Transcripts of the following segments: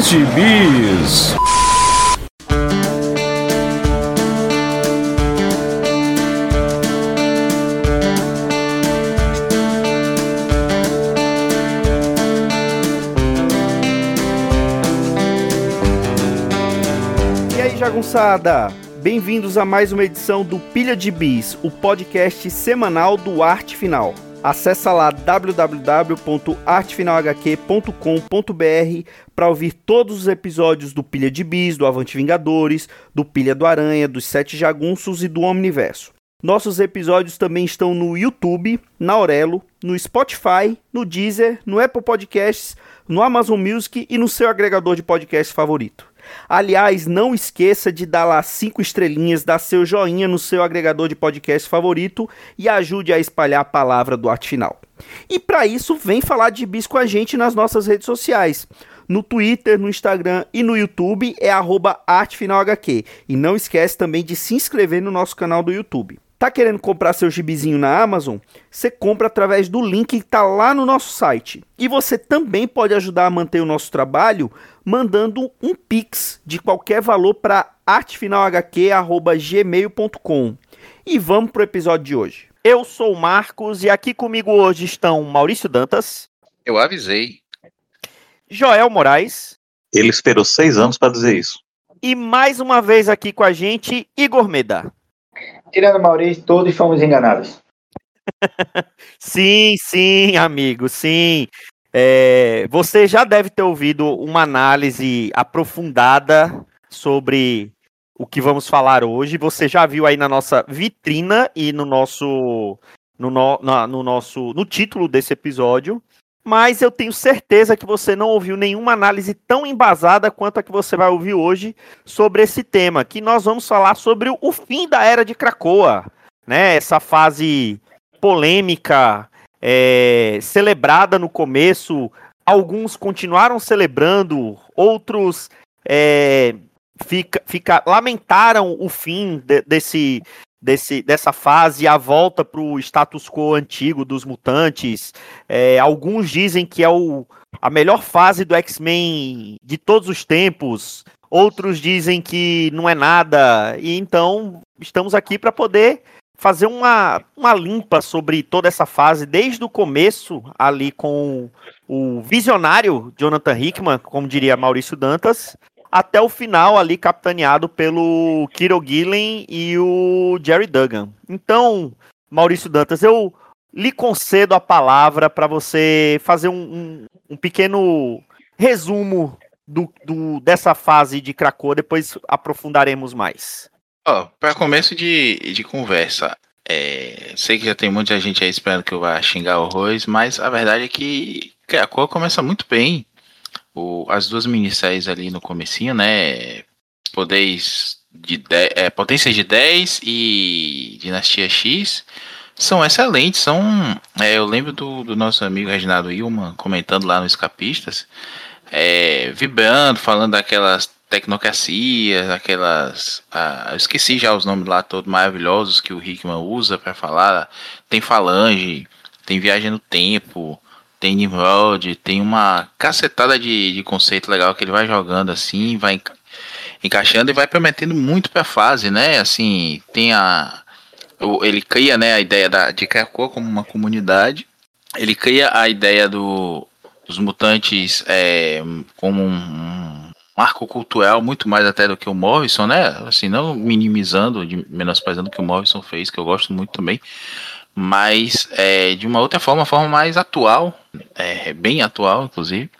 De Bis. E aí, jagunçada? Bem-vindos a mais uma edição do Pilha de Bis, o podcast semanal do Arte Final. Acesse lá www.artefinalhq.com.br para ouvir todos os episódios do Pilha de Bis, do Avante Vingadores, do Pilha do Aranha, dos Sete Jagunços e do Omniverso. Nossos episódios também estão no YouTube, na Aurelo, no Spotify, no Deezer, no Apple Podcasts, no Amazon Music e no seu agregador de podcast favorito. Aliás, não esqueça de dar lá cinco estrelinhas, dar seu joinha no seu agregador de podcast favorito e ajude a espalhar a palavra do Arte Final. E para isso, vem falar de bis com a gente nas nossas redes sociais. No Twitter, no Instagram e no YouTube é ArteFinalHQ. E não esquece também de se inscrever no nosso canal do YouTube. Tá querendo comprar seu gibizinho na Amazon? Você compra através do link que está lá no nosso site. E você também pode ajudar a manter o nosso trabalho mandando um pix de qualquer valor para artefinalhq@gmail.com. E vamos pro episódio de hoje. Eu sou o Marcos e aqui comigo hoje estão Maurício Dantas, Eu avisei. Joel Moraes Ele esperou seis anos para dizer isso. e mais uma vez aqui com a gente Igor Meda. Tirando Maurício, todos fomos enganados. Sim, sim, amigo, sim. É, você já deve ter ouvido uma análise aprofundada sobre o que vamos falar hoje. Você já viu aí na nossa vitrina e no nosso no, no, no nosso no título desse episódio. Mas eu tenho certeza que você não ouviu nenhuma análise tão embasada quanto a que você vai ouvir hoje sobre esse tema, que nós vamos falar sobre o- fim da era de Krakoa, né? Essa fase polêmica, é, celebrada no começo, alguns continuaram celebrando, outros é, fica, fica- lamentaram o fim de- desse, desse, dessa fase, a volta para o status quo antigo dos mutantes. É, alguns dizem que é o, a melhor fase do X-Men de todos os tempos. Outros dizem que não é nada. E então estamos aqui para poder fazer uma, uma limpa sobre toda essa fase, desde o começo, ali com o visionário Jonathan Hickman, como diria Maurício Dantas, até o final ali capitaneado pelo Kiro Gillen e o Jerry Duggan. Então, Maurício Dantas, eu lhe concedo a palavra para você fazer um, um- um pequeno resumo do, do- dessa fase de Krakoa, depois aprofundaremos mais. Ó, para começo de, de conversa, é, sei que já tem muita gente aí esperando que eu vá xingar horrores, mas a verdade é que Krakoa começa muito bem. O, as duas minisséries ali no comecinho, né? Poderes de de, é, Potências de 10 e Dinastia X são excelentes. São, é, eu lembro do, do nosso amigo Reginaldo Ilman comentando lá no Escapistas, é, vibrando, falando daquelas tecnocracias, aquelas. ah, eu esqueci já os nomes lá todos maravilhosos que o Hickman usa para falar. Tem Falange, tem Viagem no Tempo, tem Nimrod, tem uma cacetada de, de conceito legal que ele vai jogando assim, vai enca- encaixando e vai prometendo muito pra fase, né? Assim, tem a. Ele cria né, a ideia da, de Krakoa como uma comunidade. Ele cria a ideia do, dos mutantes é, como um, marco cultural muito mais até do que o Morrison, né? Assim, não minimizando, menosprezando o que o Morrison fez, que eu gosto muito também, mas é, de uma outra forma, uma forma mais atual, é, bem atual, inclusive.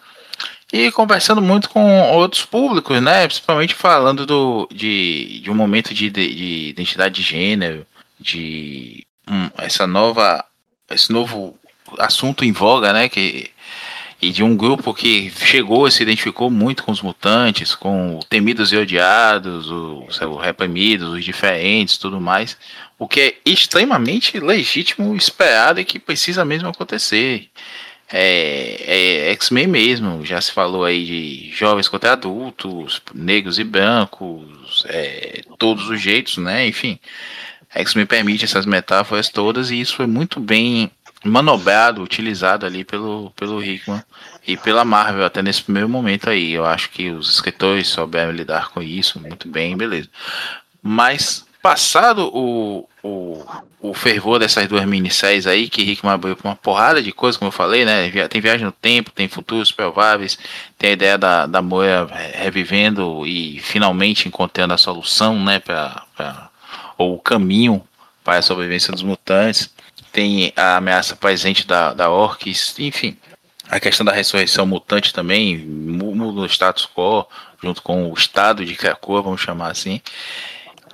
E conversando muito com outros públicos, né? Principalmente falando do, de, de um momento de, de, de identidade de gênero, de hum, essa nova, esse novo assunto em voga, né? Que e de um grupo que chegou e se identificou muito com os mutantes, com os temidos e odiados, os, os reprimidos, os diferentes, tudo mais, o que é extremamente legítimo, esperado e que precisa mesmo acontecer. É, é X-Men mesmo, já se falou aí de jovens contra adultos, negros e brancos, é, todos os jeitos, né? Enfim, X-Men permite essas metáforas todas e isso foi muito bem manobrado, utilizado ali pelo, pelo Hickman e pela Marvel até nesse primeiro momento aí. Eu acho que os escritores souberam lidar com isso muito bem, beleza. Mas passado o, o, o fervor dessas duas minisséries aí, que Hickman abriu pra uma porrada de coisas, como eu falei, né? Tem viagem no tempo, tem futuros prováveis, tem a ideia da, da Moia revivendo e finalmente encontrando a solução, né? Pra, pra, ou o caminho para a sobrevivência dos mutantes. Tem a ameaça presente da, da Orcs, enfim. A questão da ressurreição mutante também muda o status quo, junto com o estado de Krakoa, vamos chamar assim.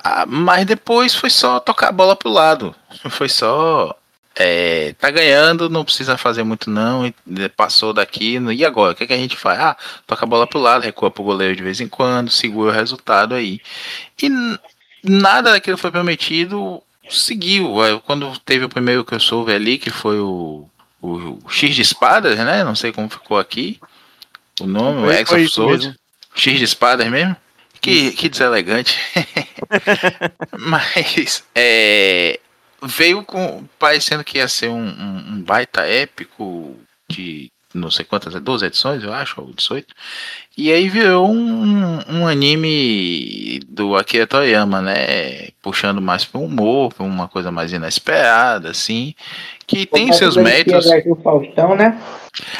Ah, mas depois foi só tocar a bola pro lado. Foi só. É, tá ganhando, não precisa fazer muito não. Passou daqui. E agora? O que, é que a gente faz? Ah, toca a bola pro lado, recua pro goleiro de vez em quando, segura o resultado aí. E nada daquilo foi prometido seguiu. Quando teve o primeiro que eu soube ali, que foi o, o, o X de espadas, né? Não sei como ficou aqui. O nome, o X of Swords. X de espadas mesmo. Que, que deselegante. Mas é, veio com parecendo que ia ser um, um, um, baita épico de não sei quantas, 12 edições, eu acho, ou 18. E aí virou um, um anime do Akira Toriyama, né? Puxando mais para o humor, para uma coisa mais inesperada, assim. Que tem seus méritos. O Faustão, né?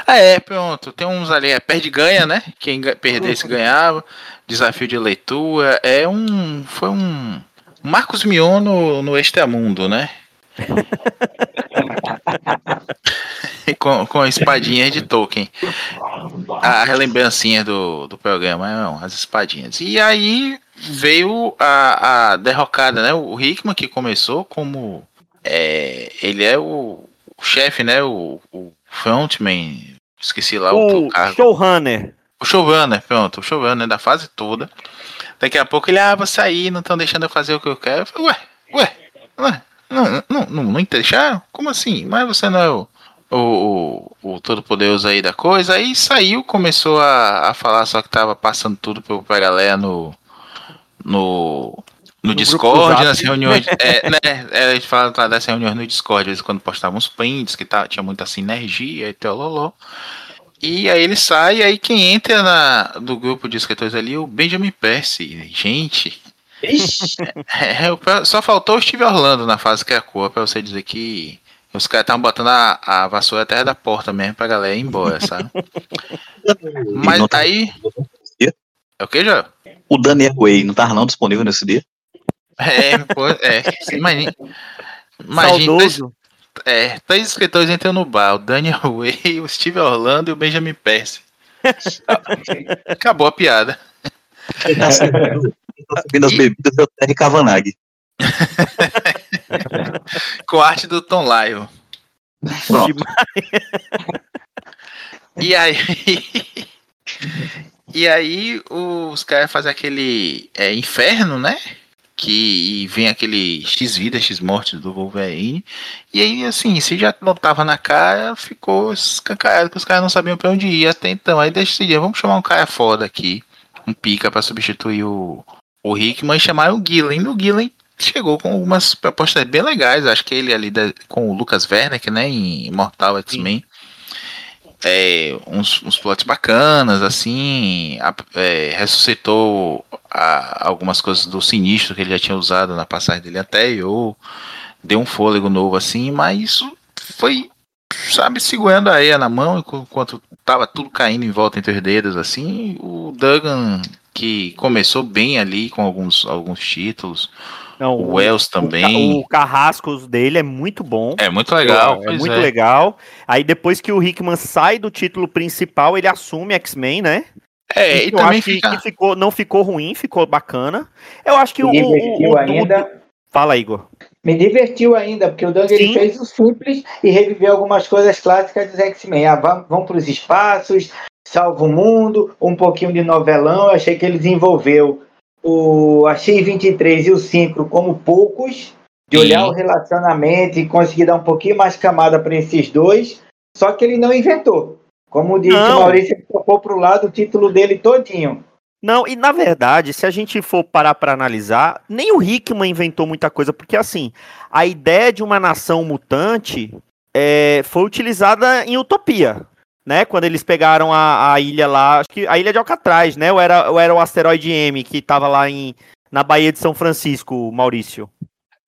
Ah, é, pronto. Tem uns ali, é perde-ganha, né? Quem perdesse ganhava desafio de leitura. É um. Foi um. Marcos Mion no, no Extramundo, né? com, com espadinhas de Tolkien. A relembrancinha do, do programa, não, as espadinhas. E aí veio a, a derrocada, né? O Hickman que começou como. É, ele é o, o chefe, né? O, o frontman. Esqueci lá o, o. Showrunner. O showrunner, pronto, o showrunner da fase toda. Daqui a pouco ele, ah, vou sair, não estão deixando eu fazer o que eu quero. Eu falei, ué, ué, ué, não, não, não, não deixaram? Como assim? Mas você não é o, o, o, o todo-poderoso aí da coisa. Aí saiu, começou a, a falar só que tava passando tudo pra galera no. No, no, no Discord, nas reuniões. é, né, é, a gente fala das reuniões no Discord, às vezes quando postavam uns prints, que tá, tinha muita sinergia e tal, loló. E aí ele sai, aí quem entra na, do grupo de escritores ali é o Benjamin Percy. Gente. É, é, só faltou o Steve Orlando na fase que é a cor, pra você dizer que os caras estavam botando a, a vassoura até da porta mesmo pra galera ir embora, sabe? Mas tá aí. É o que, já? O Daniel Way não tava não disponível nesse dia? É, pô, é. Imagina. Imagina. É, três escritores entram no bar: o Daniel Way, o Steve Orlando e o Benjamin Percy. Acabou a piada. Tá subindo as bebidas é o Terry Cavanagh. Com arte do Tom Lyle. e aí. e aí os caras fazem aquele é, inferno, né? que vem aquele X vida, X mortes do Wolverine. E aí, assim, se já não tava na cara, ficou escancarado que os caras não sabiam pra onde ir até então. Aí decidiram, vamos chamar um cara foda aqui, um pica para substituir o, o Hickman e chamaram o Gillen. o Gillen chegou com algumas propostas bem legais. Acho que ele ali da, com o Lucas Werneck, né, em Mortal X-Men é, uns, uns plots bacanas, assim, a, é, ressuscitou a, algumas coisas do sinistro que ele já tinha usado na passagem dele anterior, deu um fôlego novo, assim, mas isso foi, sabe, segurando a Eia na mão enquanto tava tudo caindo em volta entre os dedos, assim, o Duggan, que começou bem ali com alguns, alguns títulos, não, o Wells também. O, carrascos dele é muito bom. É muito legal. É, é muito é. legal. Aí depois que o Hickman sai do título principal, ele assume X-Men, né? É, e, e também fica... que, ficou, não ficou ruim, ficou bacana. Eu acho que Me o, o, o, ainda. Fala, Igor. Me divertiu ainda, porque o Doug ele fez o simples e reviveu algumas coisas clássicas dos X-Men. Ah, vão, vão para os espaços, salva o mundo, um pouquinho de novelão. Eu achei que ele desenvolveu o, a X23 e o 5 como poucos, de olhar Sim. o relacionamento e conseguir dar um pouquinho mais camada para esses dois, só que ele não inventou. Como disse não. o Maurício, ele tocou para o lado o título dele todinho. Não, e na verdade, se a gente for parar para analisar, nem o Hickman inventou muita coisa, porque assim, a ideia de uma nação mutante é, foi utilizada em Utopia, né? Quando eles pegaram a, a, ilha lá, acho que a ilha de Alcatraz, né? Ou era, ou era o asteroide M que estava lá em, na Baía de São Francisco, Maurício?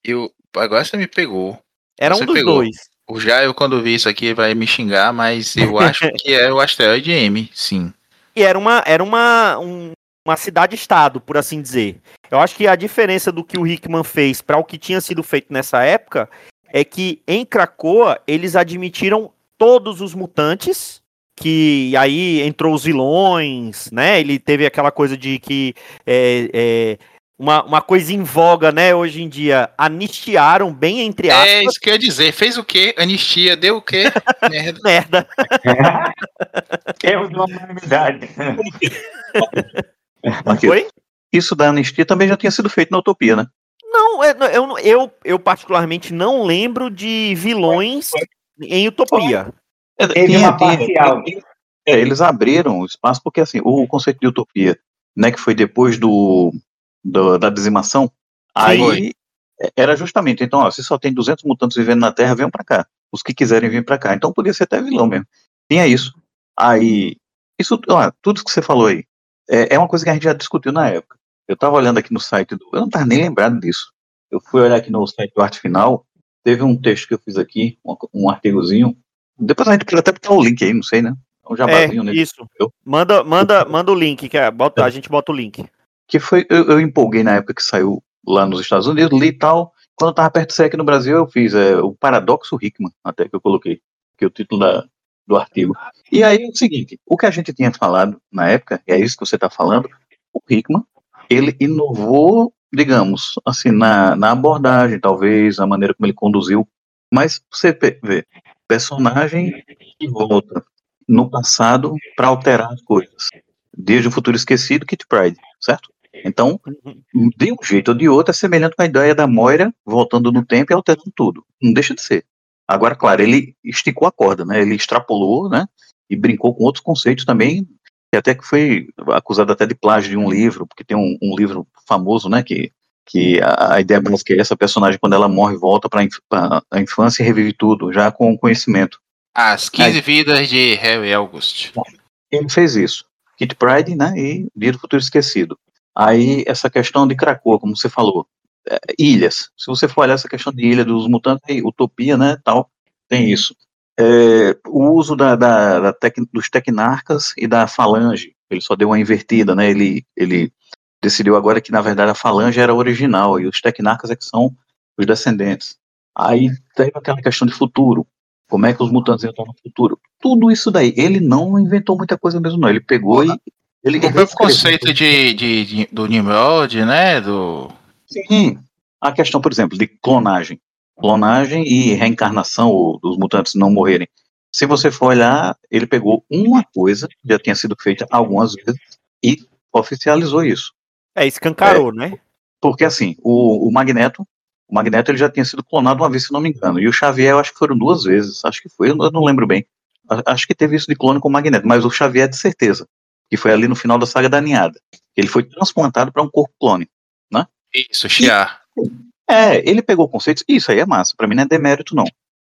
Eu, agora você me pegou. Era você um dos pegou. dois. O Jair, quando vi isso aqui, vai me xingar, mas eu acho que é o asteroide M, sim. E era uma, era uma, um, uma cidade-estado, por assim dizer. Eu acho que a diferença do que o Hickman fez para o que tinha sido feito nessa época é que em Krakoa eles admitiram todos os mutantes, que aí entrou os vilões, né? Ele teve aquela coisa de que é, é, uma, uma coisa em voga, né? Hoje em dia anistiaram bem entre aspas. É isso que eu ia dizer. Fez o quê? Anistia, deu o quê? Merda. Merda. Erro de uma Oi? Isso da anistia também já tinha sido feito na Utopia, né? Não, eu, eu, eu particularmente não lembro de vilões em Utopia. É, Teve uma parcial. É, eles abriram o espaço porque assim, o conceito de utopia, né, que foi depois do, do da dizimação, aí foi. era justamente, então, ó, se só tem 200 mutantes vivendo na Terra, venham para cá. Os que quiserem vir para cá. Então podia ser até vilão mesmo. Tinha isso. Aí, isso, ó, tudo que você falou aí, é, é uma coisa que a gente já discutiu na época. Eu estava olhando aqui no site do. Eu não estava nem lembrado disso. Eu fui olhar aqui no site do Arte Final. Teve um texto que eu fiz aqui, um, um artigozinho. Depois a gente pode até botar o link aí, não sei, né? Um jabazinho é. Isso. Eu... Manda, manda, manda o link, que é, bota, a gente bota o link. Que foi. Eu, eu, empolguei na época que saiu lá nos Estados Unidos, li e tal. Quando eu tava perto de sair aqui no Brasil, eu fiz é, o Paradoxo Hickman, até que eu coloquei, que é o título da, do artigo. E aí é o seguinte: o que a gente tinha falado na época, e é isso que você está falando, o Hickman ele inovou, digamos, assim, na, na abordagem, talvez, a maneira como ele conduziu, mas você vê, personagem que volta no passado para alterar as coisas. Desde o Futuro Esquecido, Kit Pride, certo? Então, de um jeito ou de outro, é semelhante com a ideia da Moira voltando no tempo e alterando tudo. Não deixa de ser. Agora, claro, ele esticou a corda, né? Ele extrapolou, né? E brincou com outros conceitos também que até que foi acusado até de plágio de um livro, porque tem um, um livro famoso, né, que, que a, a ideia é que essa personagem, quando ela morre, volta para a infância e revive tudo, já com conhecimento. As 15 Aí, vidas de Harry August. Ele fez isso. Kit Pride, né, e Dia do Futuro Esquecido. Aí, essa questão de Krakoa, como você falou, é, ilhas. Se você for olhar essa questão de ilha dos mutantes, utopia, né, tal, tem isso é, o uso da, da, da tec, dos tecnarcas e da falange. Ele só deu uma invertida, né? Ele, ele decidiu agora que, na verdade, a falange era original e os tecnarcas é que são os descendentes. Aí teve aquela questão de futuro. Como é que os mutantes entram no futuro? Tudo isso daí. Ele não inventou muita coisa mesmo, não. Ele pegou e. Ele o conceito de, de, de, do Nimrod, né? Do... Sim. A questão, por exemplo, de clonagem clonagem e reencarnação dos mutantes não morrerem. Se você for olhar, ele pegou uma coisa que já tinha sido feita algumas vezes e oficializou isso. É, escancarou, é, né? Porque assim, o, o Magneto, o Magneto ele já tinha sido clonado uma vez, se não me engano. E o Xavier, eu acho que foram duas vezes. Acho que foi, eu não lembro bem. Acho que teve isso de clone com o Magneto, mas o Xavier de certeza. Que foi ali no final da saga da ninhada. Ele foi transplantado para um corpo clone? Isso, Xia. É, ele pegou conceitos, isso aí é massa, para mim não é demérito não.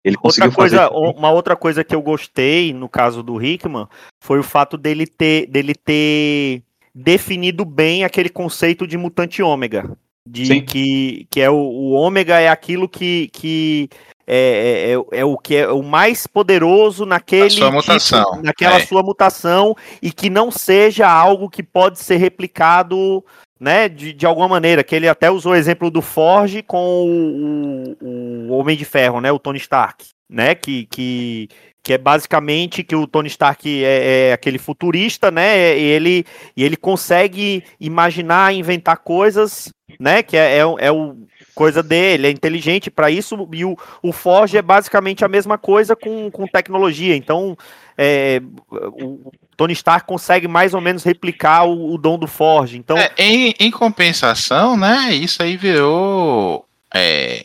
Ele outra coisa, fazer... uma outra coisa que eu gostei no caso do Hickman foi o fato dele ter, dele ter definido bem aquele conceito de mutante ômega, de Sim. que, que é o, o ômega é aquilo que, que é, é, é, é, o que é o mais poderoso naquele sua tipo, mutação. naquela é. sua mutação e que não seja algo que pode ser replicado né, de, de alguma maneira, que ele até usou o exemplo do Forge com o, o, o Homem de Ferro, né, o Tony Stark, né, que, que, que é basicamente que o Tony Stark é, é, aquele futurista, né? E ele, e ele consegue imaginar, inventar coisas, né? Que é, é, é o coisa dele, é inteligente para isso. E o, o Forge é basicamente a mesma coisa com, com tecnologia. Então, é, o Tony Stark consegue mais ou menos replicar o, o dom do Forge. Então, é, em, em compensação, né? Isso aí virou é,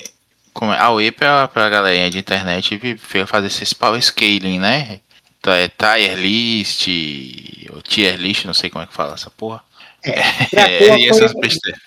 como, é, a UE pra, pra galerinha de internet veio fazer esses power scaling, né? Então, é tier list, ou tier list, não sei como é que fala essa porra. É, é, e essas besteiras.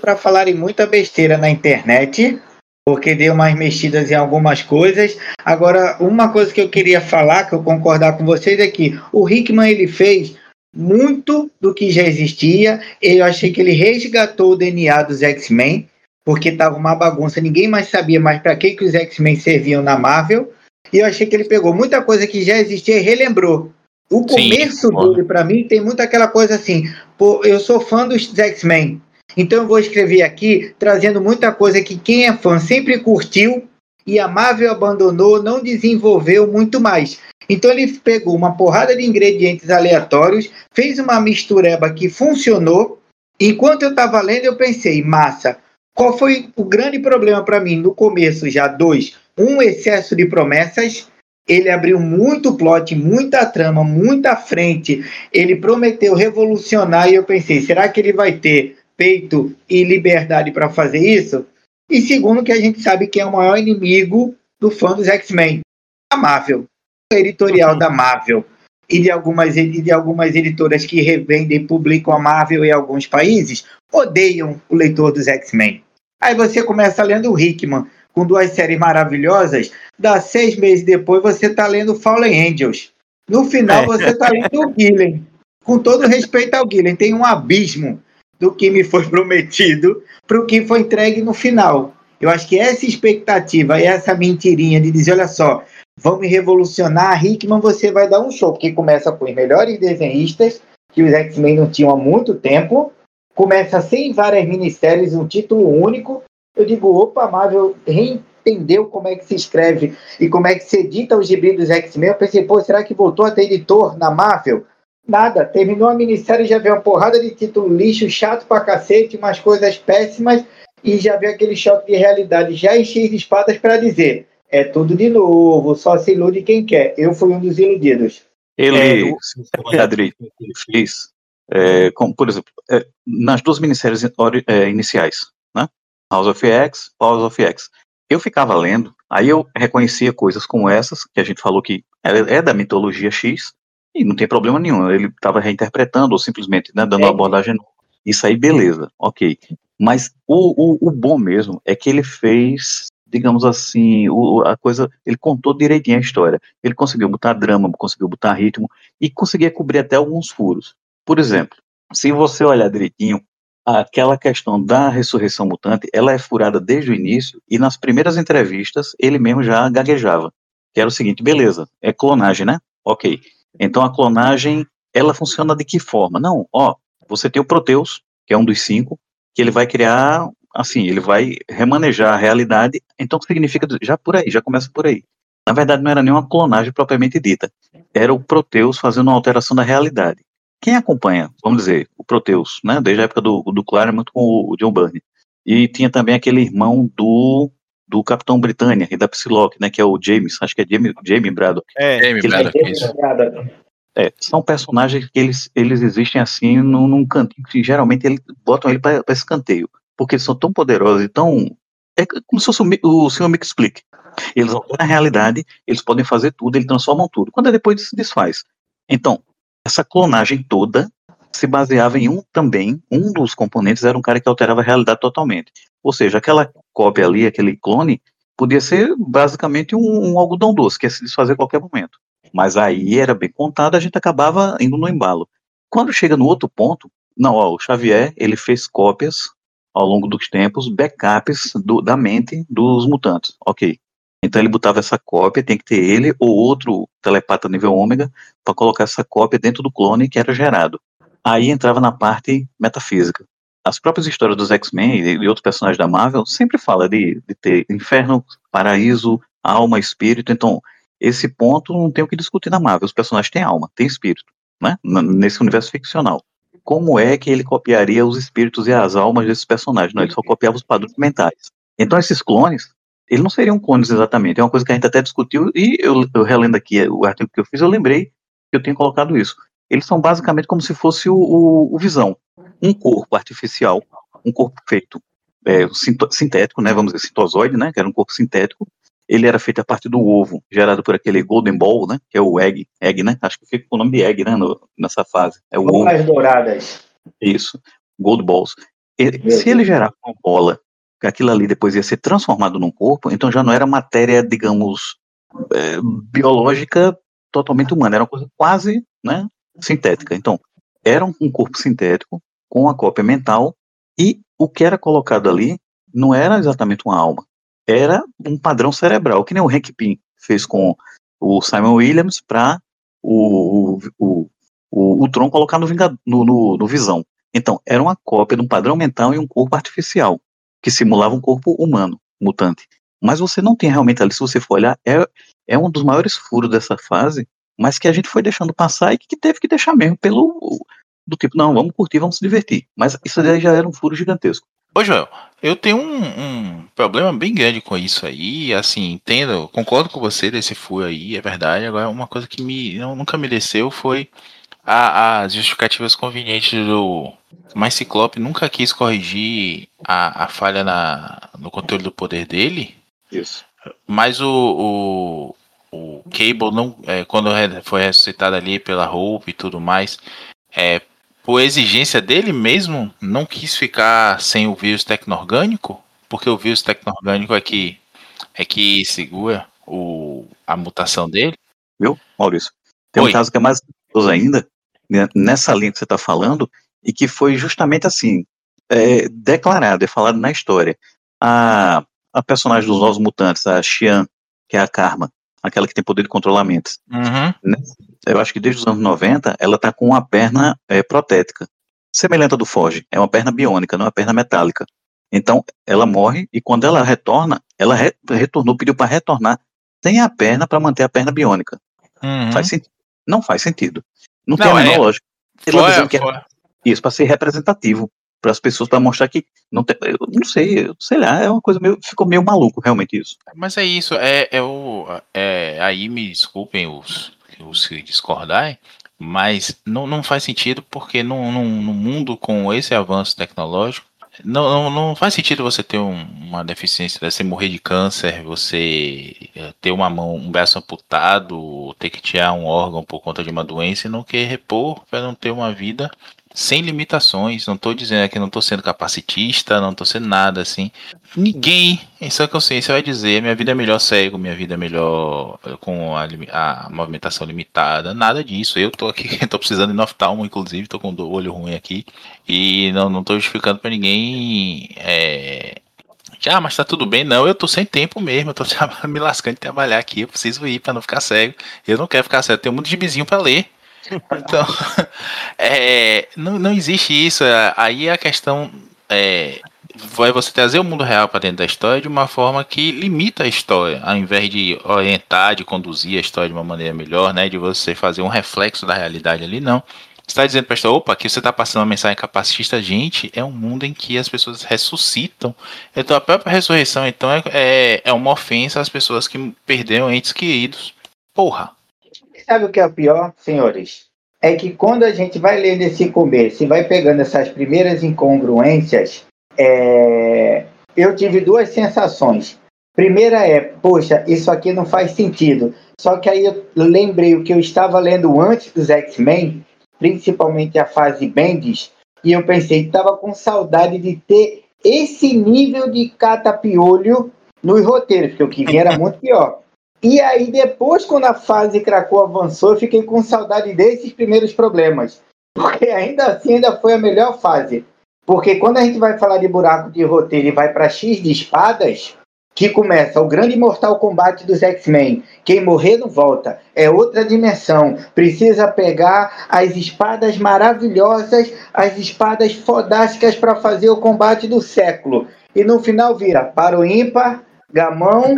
Para falarem muita besteira na internet, porque deu umas mexidas em algumas coisas. Agora, uma coisa que eu queria falar, que eu concordar com vocês, é que o Hickman ele fez muito do que já existia. Eu achei que ele resgatou o DNA dos X-Men, porque estava uma bagunça, ninguém mais sabia mais para que, que os X-Men serviam na Marvel. E eu achei que ele pegou muita coisa que já existia e relembrou. O começo Sim, dele, para mim, tem muito aquela coisa assim: pô, eu sou fã dos X-Men, então eu vou escrever aqui trazendo muita coisa que quem é fã sempre curtiu e a Marvel abandonou, não desenvolveu muito mais. Então ele pegou uma porrada de ingredientes aleatórios, fez uma mistureba que funcionou. Enquanto eu estava lendo, eu pensei, massa, qual foi o grande problema para mim no começo já? Dois, um excesso de promessas ele abriu muito plot, muita trama, muita frente. Ele prometeu revolucionar e eu pensei, será que ele vai ter peito e liberdade para fazer isso? E segundo, que a gente sabe que é o maior inimigo do fã dos X-Men, a Marvel, o editorial uhum. da Marvel e de algumas de algumas editoras que revendem e publicam a Marvel em alguns países odeiam o leitor dos X-Men. Aí você começa lendo o Hickman, com duas séries maravilhosas, dá seis meses depois você está lendo Fallen Angels. No final é. você está lendo o Gillen. Com todo respeito ao Gillen, tem um abismo do que me foi prometido para o que foi entregue no final. Eu acho que essa expectativa essa mentirinha de dizer, olha só, vamos revolucionar, Hickman, você vai dar um show, porque começa com os melhores desenhistas, que os X-Men não tinham há muito tempo, começa sem várias minisséries, um título único, eu digo, opa, Marvel reentendeu como é que se escreve e como é que se edita os gibis dos X-Men. Eu pensei, pô, será que voltou a ter editor na Marvel? Nada, terminou a minissérie e já veio uma porrada de título lixo, chato pra cacete, umas coisas péssimas, e já veio aquele choque de realidade, já enchi de espadas para dizer, é tudo de novo, só se ilude quem quer. Eu fui um dos iludidos. Ele, é, Adri, ele fez, é, como, por exemplo, é, nas duas minisséries é, iniciais, House of X, House of X. Eu ficava lendo, aí eu reconhecia coisas como essas, que a gente falou que é, é da mitologia X, e não tem problema nenhum, ele estava reinterpretando ou simplesmente né, dando é. uma abordagem nova. Isso aí, beleza, ok. Mas o, o, o, bom mesmo é que ele fez, digamos assim, o, a coisa, ele contou direitinho a história. Ele conseguiu botar drama, conseguiu botar ritmo e conseguia cobrir até alguns furos. Por exemplo, se você olhar direitinho, aquela questão da ressurreição mutante, ela é furada desde o início e nas primeiras entrevistas ele mesmo já gaguejava, que era o seguinte, beleza, é clonagem, né? Ok. Então a clonagem, ela funciona de que forma? Não, ó, você tem o Proteus, que é um dos cinco, que ele vai criar, assim, ele vai remanejar a realidade, então significa, já por aí, já começa por aí. Na verdade não era nenhuma clonagem propriamente dita, era o Proteus fazendo uma alteração da realidade. Quem acompanha, vamos dizer, o Proteus, né, desde a época do, do Claremont com o John Byrne, e tinha também aquele irmão do, do Capitão Britânia e da Psylocke, né, que é o James, acho que é Jamie, Jamie Braddock. É, Jamie Braddock, é, isso. É, são personagens que eles, eles existem assim num, num cantinho que geralmente eles botam ele para escanteio, porque eles são tão poderosos e tão é como se fosse o, o senhor me explique. Eles alteram a realidade, eles podem fazer tudo, eles transformam tudo. Quando é depois se desfaz. Então, essa clonagem toda se baseava em um também, um dos componentes era um cara que alterava a realidade totalmente. Ou seja, aquela cópia ali, aquele clone, podia ser basicamente um, um algodão doce, que ia se desfazer a qualquer momento. Mas aí era bem contado, a gente acabava indo no embalo. Quando chega no outro ponto, não, ó, o Xavier, ele fez cópias ao longo dos tempos, backups do, da mente dos mutantes. Ok. Então ele botava essa cópia, tem que ter ele ou outro telepata nível ômega para colocar essa cópia dentro do clone que era gerado. Aí entrava na parte metafísica. As próprias histórias dos X-Men e outros personagens da Marvel sempre fala de, de ter inferno, paraíso, alma, espírito. Então, esse ponto não tem o que discutir na Marvel. Os personagens têm alma, têm espírito, né? Nesse universo ficcional. Como é que ele copiaria os espíritos e as almas desses personagens? Não, ele só copiava os padrões mentais. Então, esses clones eles não seriam clones exatamente. É uma coisa que a gente até discutiu e eu, eu relendo aqui o artigo que eu fiz, eu lembrei que eu tenho colocado isso. Eles são basicamente como se fosse o, o, o Visão, um corpo artificial, um corpo feito é, sintético, né, vamos dizer, sintozoide, né, que era um corpo sintético. Ele era feito a partir do ovo, gerado por aquele Golden Ball, né, que é o egg, egg, né, acho que fica com o nome de egg, né, no, nessa fase. É o Bolas douradas. Isso, Gold Balls. Ele, se ele gerar uma bola que aquilo ali depois ia ser transformado num corpo, então já não era matéria, digamos, é, biológica totalmente humana, era uma coisa quase né, sintética. Então, era um corpo sintético com a cópia mental e o que era colocado ali não era exatamente uma alma, era um padrão cerebral, que nem o Hank Pym fez com o Simon Williams para o, o, o, o, Tron colocar no, no, no, no Visão. Então, era uma cópia de um padrão mental e um corpo artificial, que simulava um corpo humano, mutante. Mas você não tem realmente ali, se você for olhar, é, é um dos maiores furos dessa fase, mas que a gente foi deixando passar e que teve que deixar mesmo pelo. Do tipo, não, vamos curtir, vamos se divertir. Mas isso daí já era um furo gigantesco. Ô Joel, eu tenho um, um, problema bem grande com isso aí, assim, entendo, concordo com você desse furo aí, é verdade, agora uma coisa que me, não, nunca me desceu foi a, as justificativas convenientes do. Mas Ciclope nunca quis corrigir a, a falha na, no controle do poder dele. Isso. Mas o, o, o Cable, não, é, quando foi ressuscitado ali pela Hope e tudo mais, é, por exigência dele mesmo, não quis ficar sem o vírus tecno-orgânico, porque o vírus tecno-orgânico é que, é que segura o, a mutação dele. Viu, Maurício? Tem Oi. um caso que é mais ainda, né, nessa linha que você está falando, e que foi justamente assim, é, declarado, é falado na história. A, a personagem dos Novos Mutantes, a Xian, que é a Karma, aquela que tem poder de controlamento. Uhum. Né, eu acho que desde os anos 90, ela está com uma perna é, protética, semelhante à do Forge, é uma perna biônica, não é uma perna metálica. Então, ela morre e quando ela retorna, ela re, retornou, pediu para retornar sem a perna para manter a perna biônica. Uhum. Faz sentido? Não faz sentido. Não, não tem a menor é. lógica. É isso, para ser representativo para as pessoas, para mostrar que não tem, eu não sei, sei lá, é uma coisa meio, ficou meio maluco realmente isso. Mas é isso, é, é o, é, aí me desculpem os, que discordarem, mas não, não faz sentido porque num, num, num mundo com esse avanço tecnológico, não, não, não faz sentido você ter um, uma deficiência, você morrer de câncer, você eh, ter uma mão, um braço amputado, ter que tirar um órgão por conta de uma doença e não querer repor para não ter uma vida sem limitações. Não estou dizendo aqui, não estou sendo capacitista, não estou sendo nada assim. Ninguém em sua consciência vai dizer minha vida é melhor cego, minha vida é melhor eh, com a, a movimentação limitada, nada disso. Eu estou aqui, estou precisando de noftalmo, inclusive, estou com o olho ruim aqui e não estou justificando para ninguém. É, ah, mas tá tudo bem. Não, eu tô sem tempo mesmo. Eu tô me lascando de trabalhar aqui. Eu preciso ir para não ficar cego. Eu não quero ficar cego. Um monte de vizinho para ler. Então, é, não, não existe isso. Aí a questão é, vai você trazer o mundo real para dentro da história de uma forma que limita a história, ao invés de orientar, de conduzir a história de uma maneira melhor, né? De você fazer um reflexo da realidade ali, não. Você está dizendo para a opa, aqui você está passando uma mensagem capacitista, gente, é um mundo em que as pessoas ressuscitam. Então a própria ressurreição, então, é, é, é uma ofensa às pessoas que perderam entes queridos. Porra. Sabe o que é o pior, senhores? É que quando a gente vai lendo esse começo e vai pegando essas primeiras incongruências, é... eu tive duas sensações. Primeira é, poxa, isso aqui não faz sentido. Só que aí eu lembrei o que eu estava lendo antes dos X-Men, principalmente a fase Bendis, e eu pensei, estava com saudade de ter esse nível de catapiolho nos roteiros, porque o que vinha era muito pior. E aí, depois, quando a fase Krakow avançou, eu fiquei com saudade desses primeiros problemas. Porque ainda assim, ainda foi a melhor fase. Porque quando a gente vai falar de buraco de roteiro e vai para X de espadas, que começa o grande mortal combate dos X-Men. Quem morrer não volta. É outra dimensão. Precisa pegar as espadas maravilhosas, as espadas fodásticas para fazer o combate do século. E no final vira para o ímpar, gamão,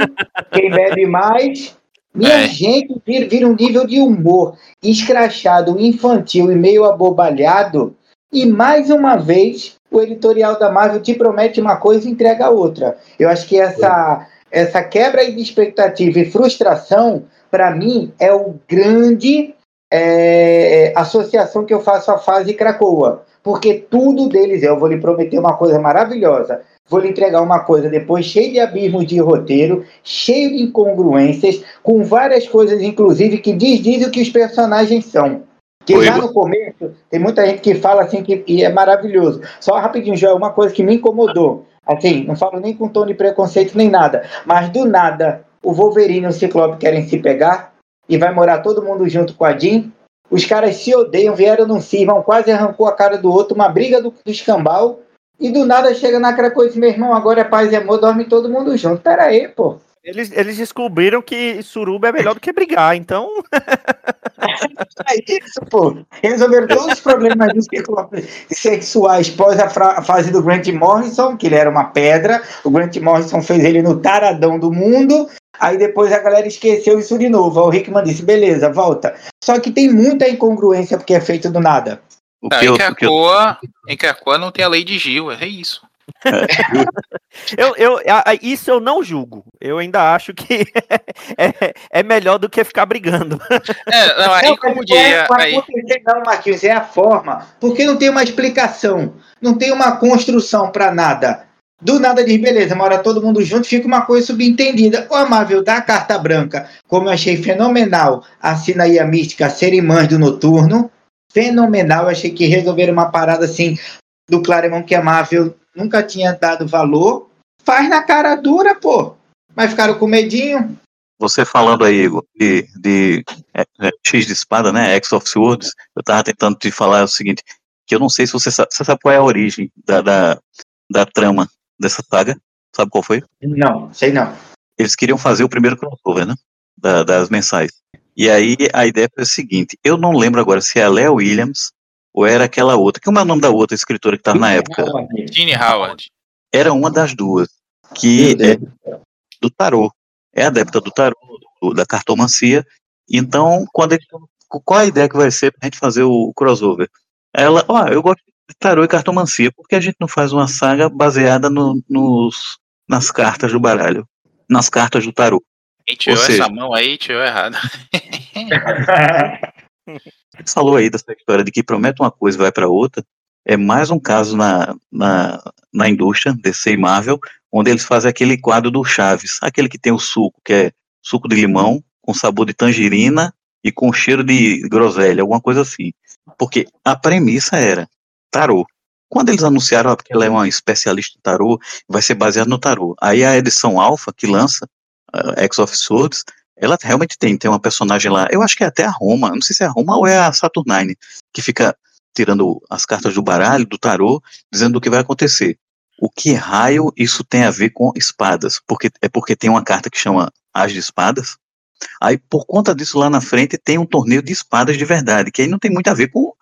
quem bebe mais. Minha é. gente vira, vira um nível de humor escrachado, infantil e meio abobalhado. E mais uma vez, o editorial da Marvel te promete uma coisa e entrega outra. Eu acho que essa, essa quebra de expectativa e frustração, para mim, é o grande é, associação que eu faço à fase Cracoa. Porque tudo deles é, eu vou lhe prometer uma coisa maravilhosa vou lhe entregar uma coisa depois cheio de abismos de roteiro, cheio de incongruências, com várias coisas, inclusive, que diz, diz o que os personagens são. Que Oi, já no começo, tem muita gente que fala assim que e é maravilhoso. Só rapidinho, Joel, uma coisa que me incomodou. Assim, não falo nem com tom de preconceito nem nada, mas do nada o Wolverine e o Ciclope querem se pegar e vai morar todo mundo junto com a Jean. Os caras se odeiam, vieram num vão quase arrancou a cara do outro, uma briga do, do escambau. E do nada chega naquela coisa, meu irmão, agora é paz e amor, dorme todo mundo junto. Pera aí, pô. Eles, eles descobriram que suruba é melhor do que brigar, então. é isso, pô. Resolveram todos os problemas sexuais pós a fase do Grant Morrison, que ele era uma pedra. O Grant Morrison fez ele no taradão do mundo. Aí depois a galera esqueceu isso de novo. O Rickman disse: beleza, volta. Só que tem muita incongruência porque é feito do nada. O eu, em, Krakoa, eu... em Krakoa não tem a lei de Gil, é isso. eu, eu, isso eu não julgo. Eu ainda acho que é, é melhor do que ficar brigando. É, não, aí não, como diria. Aí... Não, Marquinhos, é a forma. Porque não tem uma explicação, não tem uma construção para nada. Do nada diz, beleza, mora todo mundo junto, fica uma coisa subentendida. O Amável dá a carta branca, como eu achei fenomenal, assina aí a mística ser irmãs do noturno. Fenomenal, eu achei que resolveram uma parada assim do Claremont que Amável nunca tinha dado valor. Faz na cara dura, pô. Mas ficaram com medinho. Você falando aí, Igor, de, de é, é, X de espada, né? X of Swords, eu tava tentando te falar o seguinte, que eu não sei se você sabe, você sabe qual é a origem da, da, da trama dessa saga? Sabe qual foi? Não, sei não. Eles queriam fazer o primeiro crossover, né? Da, das mensais. E aí a ideia foi a seguinte: eu não lembro agora se é a Léo Williams ou era aquela outra. Como é o nome da outra escritora que estava na época? Gene Howard. Era uma das duas. Que é do tarô. É adepta do tarô, do, da cartomancia. Então, quando ele, qual a ideia que vai ser para a gente fazer o crossover? Ela, ó, eu gosto de tarô e cartomancia, por que a gente não faz uma saga baseada no, nos, nas cartas do baralho? Nas cartas do tarô. Seja, essa mão aí, tirou errado. falou aí dessa história de que promete uma coisa e vai para outra. É mais um caso na, na, na indústria, DC e Marvel, onde eles fazem aquele quadro do Chaves, aquele que tem o suco, que é suco de limão, com sabor de tangerina e com cheiro de groselha, alguma coisa assim. Porque a premissa era tarô. Quando eles anunciaram que ela é uma especialista em tarô, vai ser baseado no tarô. Aí a edição Alpha, que lança uh, X of Swords, ela realmente tem, tem uma personagem lá, eu acho que é até a Roma, não sei se é a Roma ou é a Saturnine, que fica tirando as cartas do baralho, do tarô, dizendo o que vai acontecer. O que raio isso tem a ver com espadas? Porque é porque tem uma carta que chama As de Espadas. Aí, por conta disso, lá na frente tem um torneio de espadas de verdade, que aí não tem muito a ver com,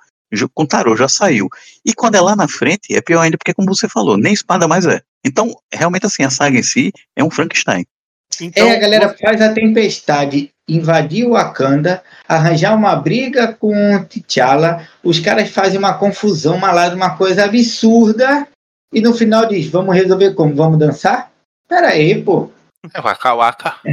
com tarô, já saiu. E quando é lá na frente, é pior ainda, porque, como você falou, nem espada mais é. Então, realmente, assim, a saga em si é um Frankenstein. Então, é, a galera faz a tempestade invadir o Wakanda, arranjar uma briga com T'Challa, os caras fazem uma confusão, uma, uma coisa absurda, e no final diz, vamos resolver como? Vamos dançar? Pera aí, pô. É waka waka.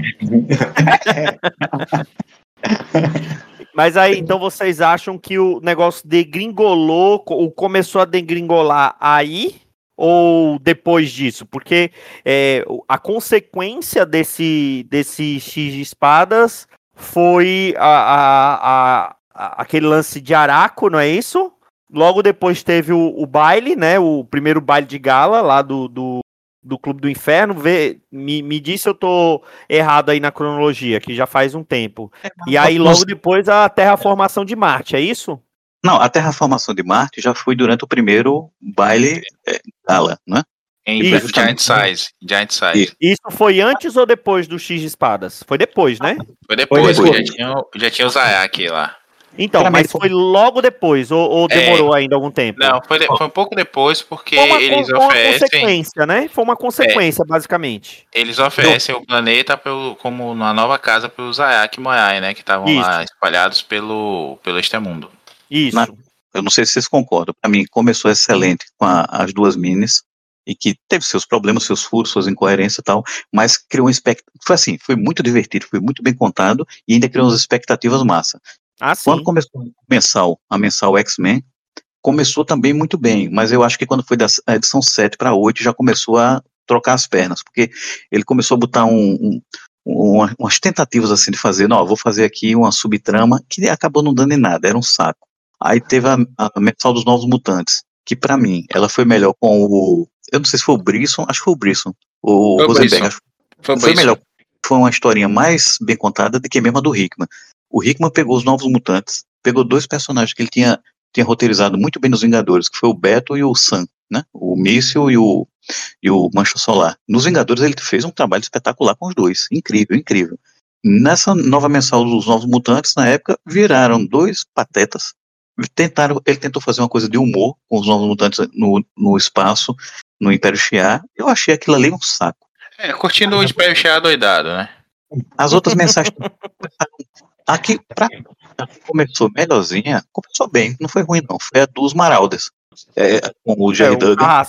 Mas aí, então vocês acham que o negócio degringolou, ou começou a degringolar aí? Ou depois disso? Porque é, a consequência desse, desse X de espadas foi a, a, a, aquele lance de Araco, não é isso? Logo depois teve o, o, baile, né? O primeiro baile de gala lá do, do, do Clube do Inferno. Vê, me, me disse se eu tô errado aí na cronologia, que já faz um tempo. É, e aí, logo depois, a terraformação de Marte, é isso? Não, a terraformação de Marte já foi durante o primeiro baile é, gala, né? Em Isso, Giant Size. Giant Size. Isso foi antes ou depois do X de espadas? Foi depois, né? Foi depois, foi depois. Já, tinha, já tinha o Zayak lá. Então, mas foi logo depois, ou, ou é. demorou é, ainda algum tempo? Não, foi, de, foi, um pouco depois, porque uma, eles foi oferecem. Foi uma consequência, né? Foi uma consequência, é, basicamente. Eles oferecem o planeta pelo, como uma nova casa para os Zayak e Moai, né? Que estavam lá espalhados pelo, pelo este mundo. Isso. Na, eu não sei se vocês concordam. Para mim, começou excelente com a, as duas minis e que teve seus problemas, seus furos, suas incoerências e tal, mas criou um expectativa. Foi assim, foi muito divertido, foi muito bem contado e ainda criou umas expectativas massa. Ah, sim. Quando começou a mensal, a mensal X-Men, começou também muito bem, mas eu acho que quando foi da edição 7 para 8 já começou a trocar as pernas, porque ele começou a botar um, um, umas tentativas assim de fazer, não, vou fazer aqui uma subtrama que acabou não dando em nada, era um saco. Aí teve a, a mensal dos Novos Mutantes, que para mim, ela foi melhor com o. Eu não sei se foi o Brisson, acho que foi o Brisson. O Foi Rosenberg. Foi, Foi isso. melhor. Foi uma historinha mais bem contada do que mesmo a do Hickman. O Hickman pegou os Novos Mutantes, pegou dois personagens que ele tinha, tinha roteirizado muito bem nos Vingadores, que foi o Beto e o Sam, né? O Míssil e o, e o Mancha Solar. Nos Vingadores ele fez um trabalho espetacular com os dois. Incrível, incrível. Nessa nova mensal dos Novos Mutantes, na época, viraram dois patetas. Tentaram, ele tentou fazer uma coisa de humor com os Novos Mutantes no, no espaço, no Império Shi'ar. Eu achei aquilo ali um saco. É, curtindo o Império Shi'ar doidado, né? As outras mensagens aqui pra a que começou melhorzinha, começou bem, não foi ruim não, foi a dos Maraudas. É, com o É, Jerry o Duggan.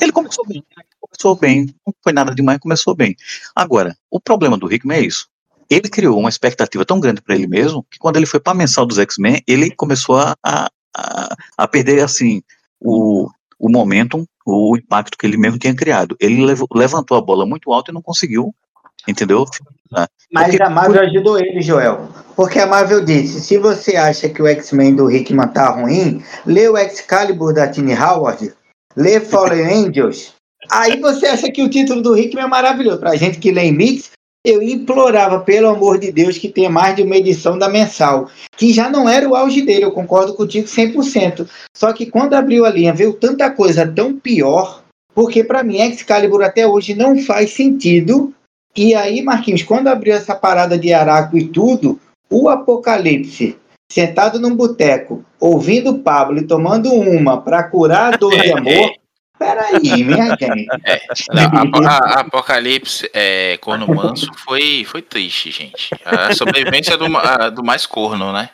Ele começou bem, começou bem, não foi nada demais, começou bem. Agora, o problema do Hickman é isso. Ele criou uma expectativa tão grande para ele mesmo que quando ele foi para mensal dos X-Men, ele começou a, a, a, perder assim o, o momentum, o impacto que ele mesmo tinha criado. Ele lev- levantou a bola muito alto e não conseguiu, entendeu? Mas Porque- a Marvel ajudou ele, Joel. Porque a Marvel disse: se você acha que o X-Men do Hickman tá ruim, lê o Excalibur da Tini Howard, lê Fallen Angels. Aí você acha que o título do Hickman é maravilhoso. Pra gente que lê em mix, eu implorava, pelo amor de Deus, que tenha mais de uma edição da mensal. Que já não era o auge dele, eu concordo contigo 100%. Só que quando abriu a linha, veio tanta coisa tão pior. Porque pra mim, Excalibur até hoje não faz sentido e aí, Marquinhos, quando abriu essa parada de Araco e tudo, o Apocalipse, sentado num boteco, ouvindo o Pablo e tomando uma para curar a dor de amor. Peraí, minha gente. Não, a, a- a Apocalipse é, Corno Manso foi, foi triste, gente. A sobrevivência do, ma- do mais corno, né?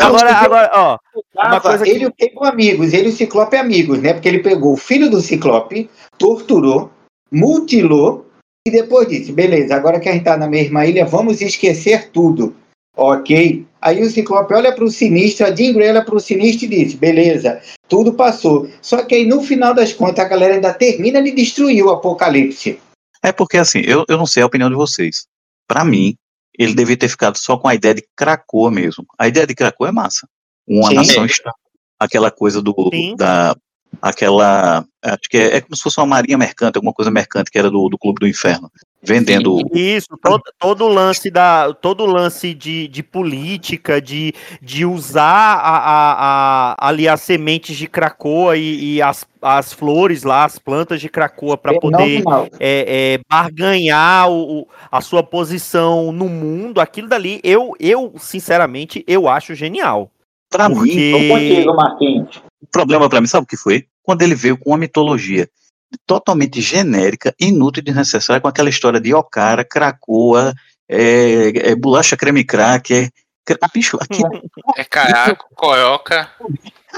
A Agora, agora, ó, uma coisa que- Ele pegou amigos, ele e o Ciclope amigos, né? Porque ele pegou o filho do Ciclope, torturou, mutilou e depois disse: beleza, agora que a gente tá na mesma ilha, vamos esquecer tudo. Ok. Aí o Ciclope olha para o sinistro, a Jean Grey olha para o sinistro e diz: beleza, tudo passou. Só que aí no final das contas a galera ainda termina de destruir o Apocalipse. É porque assim, eu, eu não sei a opinião de vocês. Pra mim, ele devia ter ficado só com a ideia de Krakoa mesmo. A ideia de Krakoa é massa. Uma Sim. nação estável. Aquela coisa do Sim. da aquela acho que é, é como se fosse uma marinha mercante, alguma coisa mercante que era do, do Clube do Inferno, vendendo Isso, todo, todo o lance da. Todo o lance de, de política, de, de usar a, a, a- ali as sementes de Cracoa e, e as, as flores lá, as plantas de Cracoa para poder Fenomenal. é, é, barganhar o, o- a sua posição no mundo, aquilo dali, eu, eu, sinceramente, eu acho genial. Pra mim, Porque- Tô contigo, Marquinhos. o problema pra mim, sabe o que foi? Quando ele veio com uma mitologia totalmente genérica, inútil e desnecessária, com aquela história de Okara, Krakoa, é, é, bolacha creme cracker. cra- Bicho, aqui É caraco, coioca.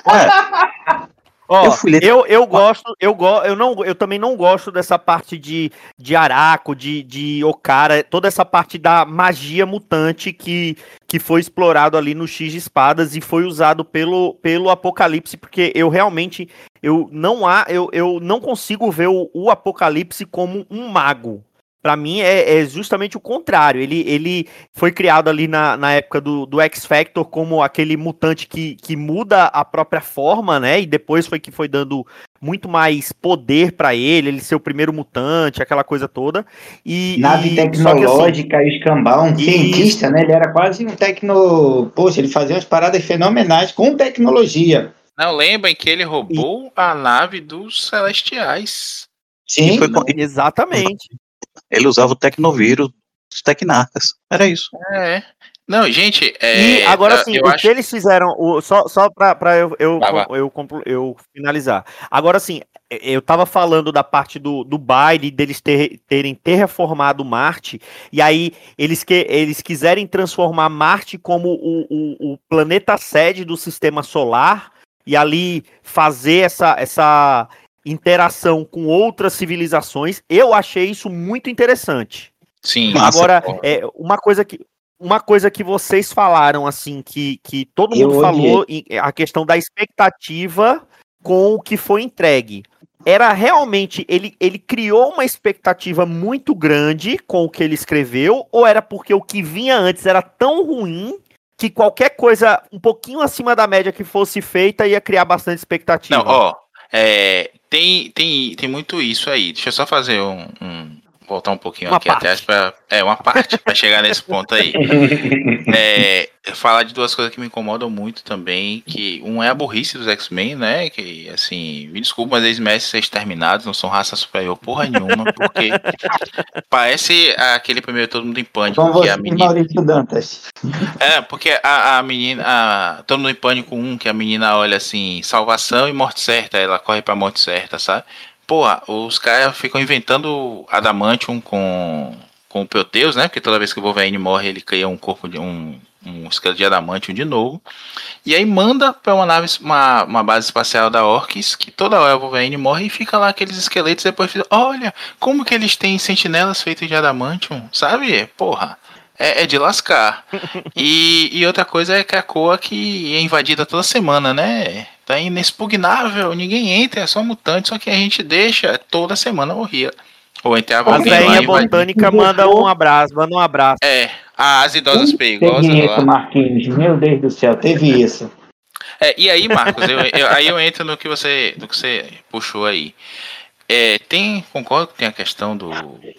é, Ó, Eu fui eu, eu gosto, eu, go, eu, não, eu também não gosto dessa parte de, de Araco, de, de Okara, toda essa parte da magia mutante que, que foi explorado ali no X de Espadas e foi usado pelo, pelo Apocalipse, porque eu realmente eu não há, eu, eu não consigo ver o, o Apocalipse como um mago. Pra mim é, é justamente o contrário. Ele, ele foi criado ali na, na época do, do X Factor como aquele mutante que, que muda a própria forma, né? E depois foi que foi dando muito mais poder pra ele, ele ser o primeiro mutante, aquela coisa toda. E, Nave e- que, assim, tecnológica, escambau, um Isso. cientista, né? Ele era quase um tecno. Poxa, ele fazia umas paradas fenomenais com tecnologia. Não, lembrem que ele roubou a nave dos Celestiais. Sim, E foi exatamente. Ele usava o tecnovírus dos tecnarcas. Era isso. É. Não, gente, é, E agora sim, eu o acho que eles fizeram, o- só, só pra eu, eu, Vai, vai. eu, complo- eu finalizar. Agora sim, eu tava falando da parte do, do baile, deles ter- terem terraformado Marte, e aí eles, que, eles quiserem transformar Marte como o, o, o planeta sede do sistema solar, e ali fazer essa, essa interação com outras civilizações, eu achei isso muito interessante. sim. Massa, Agora, é, uma coisa que uma coisa que vocês falaram assim que, que todo Eu mundo odiei. falou em- a questão da expectativa com o que foi entregue. Era realmente ele, ele criou uma expectativa muito grande com o que ele escreveu ou era porque o que vinha antes era tão ruim que qualquer coisa um pouquinho acima da média que fosse feita ia criar bastante expectativa. Não, ó, é, tem, tem, tem muito isso aí. Deixa eu só fazer um, um voltar um pouquinho Uma aqui parte. atrás para é uma parte para chegar nesse ponto aí. É, falar de duas coisas que me incomodam muito também, que um é a burrice dos X-Men, né? Que assim, me desculpa, mas eles merecem ser exterminados, não são raça superior porra nenhuma, porque parece aquele primeiro todo mundo em pânico Com que você, a menina Maurício Dantas. é, porque a, a menina. A, todo mundo em pânico um, que a menina olha assim, salvação e morte certa, ela corre pra morte certa, sabe? Porra, os caras ficam inventando Adamantium com, com o Proteus, né? Porque toda vez que o Wolverine morre, ele cria um corpo de um, um esqueleto de Adamantium de novo. E aí manda pra uma nave, uma, uma base espacial da Orcs, que toda hora o Wolverine morre e fica lá aqueles esqueletos depois fica, olha, como que eles têm sentinelas feitas de Adamantium, sabe? Porra. É, é de lascar. E, e outra coisa é que a Coa que é invadida toda semana, né? Tá inexpugnável, ninguém entra, é só mutante, só que a gente deixa toda semana morrer. Ou entrava A velhinha botânica manda um abraço, manda um abraço. É, as idosas perigosas Teve isso, lá. Marquinhos. Meu Deus do céu, teve isso. É, e aí, Marcos, eu, eu- aí eu entro no que você, no que você puxou aí. É, tem, concordo que tem a questão do,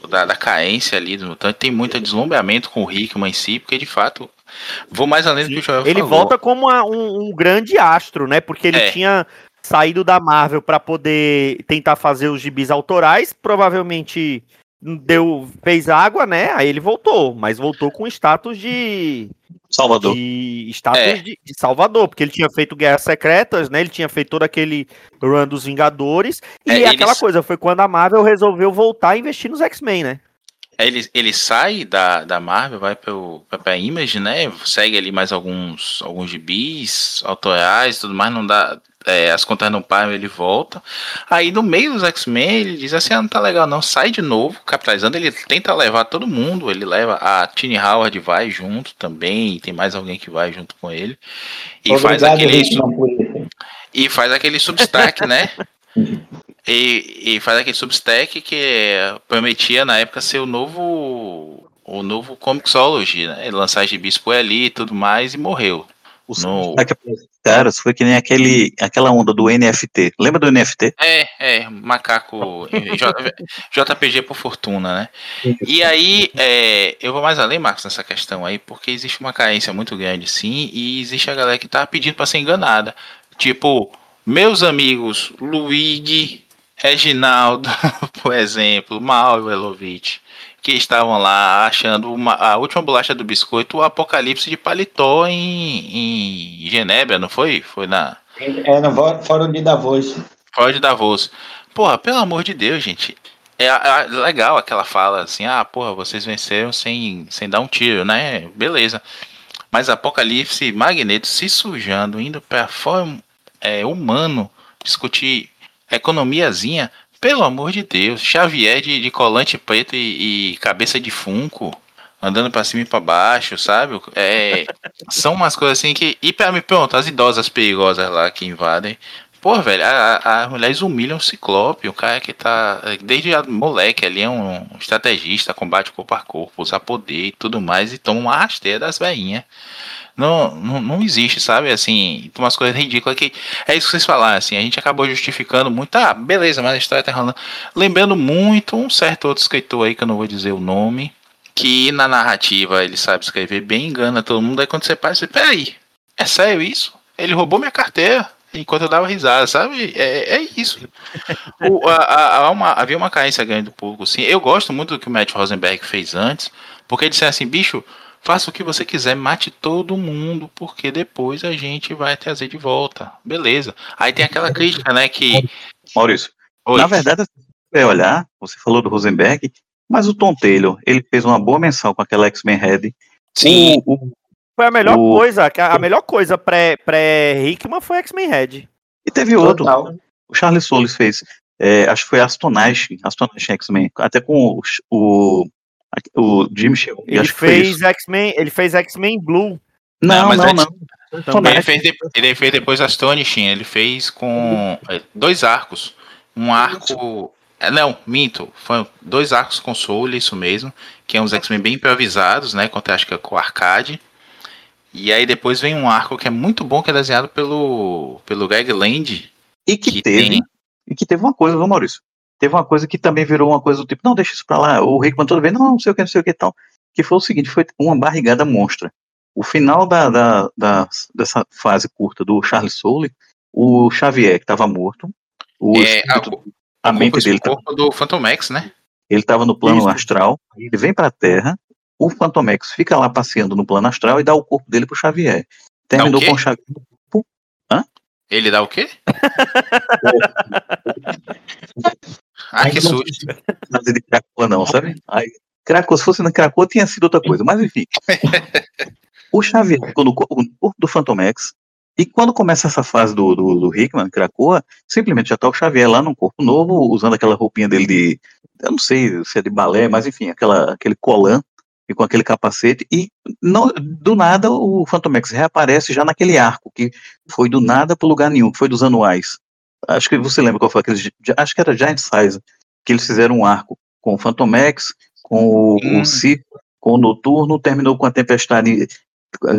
da, da carência ali do mutante, tem muito deslumbramento com o Hickman em si, porque de fato, vou mais além do que o Joel Ele falou. volta como uma- um, um grande astro, né? Porque ele É. tinha saído da Marvel para poder tentar fazer os gibis autorais, provavelmente deu fez água, né? Aí ele voltou, mas voltou com status de, Salvador. de status É. de, de Salvador, porque ele tinha feito Guerras Secretas, né? Ele tinha feito todo aquele run dos Vingadores e É, aquela eles- coisa foi quando a Marvel resolveu voltar a investir nos X-Men, né? Aí Ele, ele sai da, da Marvel, vai pro, pra, pra Image, né? Segue ali mais alguns, alguns gibis autorais e tudo mais, não dá. é, as contas não param, ele volta. Aí no meio dos X-Men, ele diz assim: ah, não tá legal, não, sai de novo, capitalizando. Ele tenta levar todo mundo, ele leva a Tini Howard, vai junto também, e tem mais alguém que vai junto com ele. E faz Obrigado, aquele. Por isso. E faz aquele substack, né? E, e faz aquele substack que prometia na época ser o novo o novo Comixology, né? Lançar gibis por ali e tudo mais e morreu. O No- para caras foi que nem aquele, aquela onda do NFT. Lembra do NFT? É, é, macaco JPG por fortuna, né? E aí, é, eu vou mais além, Marcos, nessa questão aí, porque existe uma carência muito grande, sim, e existe a galera que tá pedindo pra ser enganada. Tipo, meus amigos Luigi, Reginaldo, por exemplo, Mauro Elovitch, que estavam lá achando uma- a última bolacha do biscoito, o apocalipse de paletó em, em Genebra, não foi? Foi na, É no Fórum de Davos. Fora de Davos. Porra, pelo amor de Deus, gente. É, é legal aquela fala assim, ah, porra, vocês venceram sem, sem dar um tiro, né? Beleza. Mas Apocalipse, Magneto se sujando, indo pra fora é, humano, discutir economiazinha, pelo amor de Deus. Xavier de, de colante preto e, e cabeça de funko, andando pra cima e pra baixo, sabe? É, são umas coisas assim que. E pra mim, pronto, as idosas perigosas lá que invadem. Pô, velho, as mulheres humilham o Ciclope, o cara que tá. Desde a moleque ali é um estrategista, combate corpo a corpo, usa poder e tudo mais, e toma uma rasteira das veinhas. Não, não, não existe, sabe? Assim, umas coisas ridículas que. É isso que vocês falaram, assim, a gente acabou justificando muito. Ah, beleza, mas a história tá rolando. Lembrando muito um certo outro escritor aí, que eu não vou dizer o nome, que na narrativa ele sabe escrever bem, engana todo mundo. Aí quando você para, você, peraí, é sério isso? Ele roubou minha carteira enquanto eu dava risada, sabe? É, é isso. O- a- a- há uma- havia uma carência grande do público, sim. Eu gosto muito do que o Matt Rosenberg fez antes, porque ele disse assim, bicho, faça o que você quiser, mate todo mundo, porque depois a gente vai trazer de volta. Beleza. Aí tem aquela crítica, né, que... Maurício, Oi. na verdade, se você olhar, você falou do Rosenberg, mas o Tom Taylor, ele fez uma boa menção com aquela X-Men Red. Sim, O, o- Foi a melhor O- coisa, a melhor coisa pré- pré-Hickman foi X-Men Red. e teve outro, Total. o Charles Solis fez, é, acho que foi Astonish, Astonish X-Men, até com o, o, o Jim Shea, Ele fez. X-Men, ele fez X-Men Blue. Não, Não, mas não, não. Também. Ele fez, de- ele fez depois Astonishing, ele fez com é, dois arcos. Um arco. é, Não, minto. Foi dois arcos com Soul, isso mesmo. Que é uns X-Men bem improvisados, né? Contra acho que é com o Arcade. E aí depois vem um arco que é muito bom, que é desenhado pelo, pelo Greg Land. E que, que teve. Tem... E que teve uma coisa, viu, Maurício? Teve uma coisa que também virou uma coisa do tipo, não, deixa isso pra lá. O Rickman toda vez, não, não sei o que, não sei o que e tal. Que foi o seguinte, foi uma barrigada monstra. O final da, da, da dessa fase curta do Charles Soule, o Xavier, que estava morto, o é, a, a, a mente dele. O corpo do Phantom X, né? Ele estava no plano Isso. astral, ele vem para a Terra, o Phantom X fica lá passeando no plano astral e dá o corpo dele pro Xavier. Terminou com o Xavier. Hã? Ele dá o quê? ah, que susto. Não de Krakoa, não, sabe? Aí, Krakoa, se fosse na Krakoa, tinha sido outra coisa, mas enfim. o Xavier ficou no corpo do Phantom X, e quando começa essa fase do, do, do Hickman, Krakoa, simplesmente já tá o Xavier lá num corpo novo, usando aquela roupinha dele de. Eu não sei se é de balé, mas enfim, aquela, aquele colã e com aquele capacete, e não, do nada o Phantom X reaparece já naquele arco, que foi do nada para lugar nenhum, que foi dos anuais. Acho que você lembra qual foi aquele. Acho que era Giant Size, que eles fizeram um arco com o Phantom X, com o, hum. o Circo, com o Noturno, terminou com a Tempestade,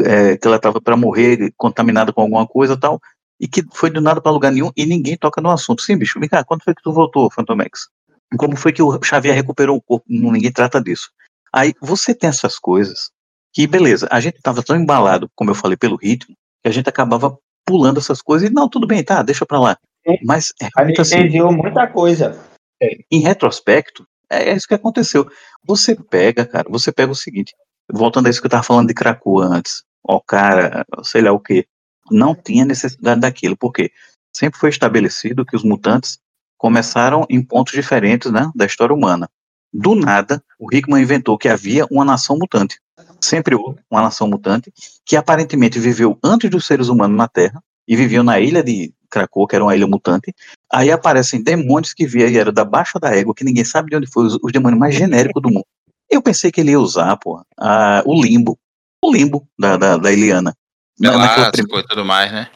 é, que ela estava para morrer, contaminada com alguma coisa tal, e que foi do nada para lugar nenhum e ninguém toca no assunto. Sim, bicho, vem cá, quando foi que tu voltou, Phantom X? Como foi que o Xavier recuperou o corpo? Ninguém trata disso. Aí você tem essas coisas que, beleza, a gente estava tão embalado, como eu falei, pelo ritmo, que a gente acabava pulando essas coisas e, não, tudo bem, tá, deixa pra lá. Mas é a gente assim, muita coisa. É, em retrospecto, é, é isso que aconteceu. Você pega, cara, você pega o seguinte, voltando a isso que eu tava falando de Krakoa antes, ó, cara, sei lá o que, não tinha necessidade daquilo, porque sempre foi estabelecido que os mutantes começaram em pontos diferentes, né, da história humana. Do nada, o Hickman inventou que havia uma nação mutante. Sempre houve uma nação mutante que aparentemente viveu antes dos seres humanos na Terra e viviam na ilha de Krakow, que era uma ilha mutante. Aí aparecem demônios que vieram da baixa da égua, que ninguém sabe de onde foi, os, os demônios mais genéricos do mundo. Eu pensei que ele ia usar, pô, a, o limbo. O limbo da, da, da Eliana. Na, primeira... e tudo mais, né?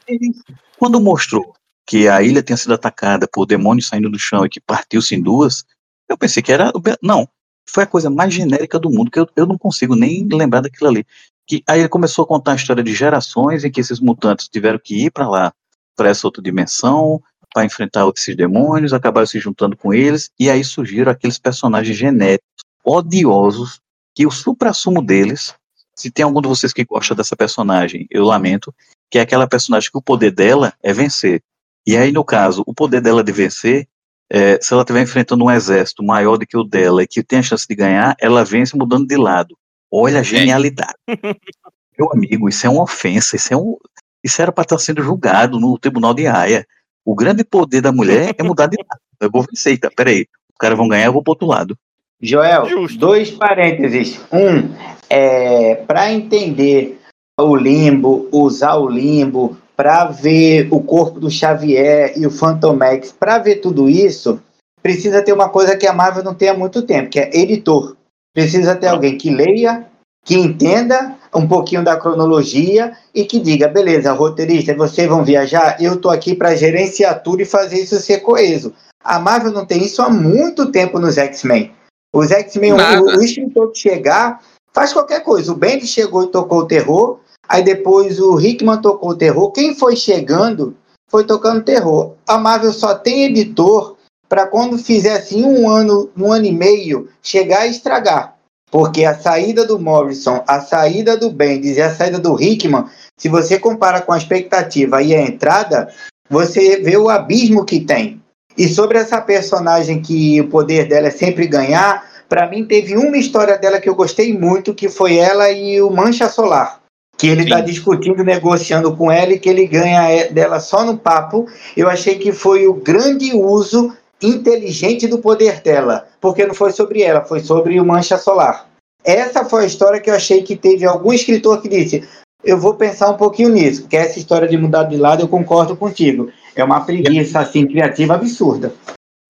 Quando mostrou que a ilha tinha sido atacada por demônios saindo do chão e que partiu-se em duas, eu pensei que era. Não, foi a coisa mais genérica do mundo, que eu, eu não consigo nem lembrar daquilo ali. Que, aí ele começou a contar a história de gerações em que esses mutantes tiveram que ir para lá, para essa outra dimensão, para enfrentar esses demônios, acabaram se juntando com eles, e aí surgiram aqueles personagens genéricos, odiosos, que o supra-sumo deles, se tem algum de vocês que gosta dessa personagem, eu lamento, que é aquela personagem que o poder dela é vencer. E aí, no caso, o poder dela de vencer é, se ela estiver enfrentando um exército maior do que o dela e que tem a chance de ganhar, ela vence mudando de lado. Olha a genialidade. Meu amigo, isso é uma ofensa, isso é um, isso era para estar sendo julgado no tribunal de Haia. O grande poder da mulher é mudar de lado. Eu vou vencer, tá? Peraí. Os caras vão ganhar, eu vou pro outro lado. Joel, Justo. dois parênteses. Um, é, para entender o limbo, usar o limbo, para ver o corpo do Xavier e o Phantom X, para ver tudo isso, precisa ter uma coisa que a Marvel não tem há muito tempo, que é editor. Precisa ter alguém que leia, que entenda um pouquinho da cronologia e que diga, beleza, roteirista, vocês vão viajar, eu tô aqui para gerenciar tudo e fazer isso ser coeso. A Marvel não tem isso há muito tempo nos X-Men. Os X-Men, o, o escritor que chegar, faz qualquer coisa. O Bendis chegou e tocou o terror, Aí depois o Hickman tocou o terror. Quem foi chegando foi tocando terror. A Marvel só tem editor para quando fizer assim um ano, um ano e meio, chegar e estragar. Porque a saída do Morrison, a saída do Bendis e a saída do Hickman, se você compara com a expectativa e a entrada, você vê o abismo que tem. E sobre essa personagem que o poder dela é sempre ganhar, para mim teve uma história dela que eu gostei muito, que foi ela e o Mancha Solar que ele está discutindo, negociando com ela e que ele ganha é, dela só no papo. Eu achei que foi o grande uso inteligente do poder dela, porque não foi sobre ela, foi sobre o Mancha Solar. Essa foi a história que eu achei que teve algum escritor que disse: Eu vou pensar um pouquinho nisso, porque essa história de mudar de lado eu concordo contigo. É uma preguiça assim criativa absurda.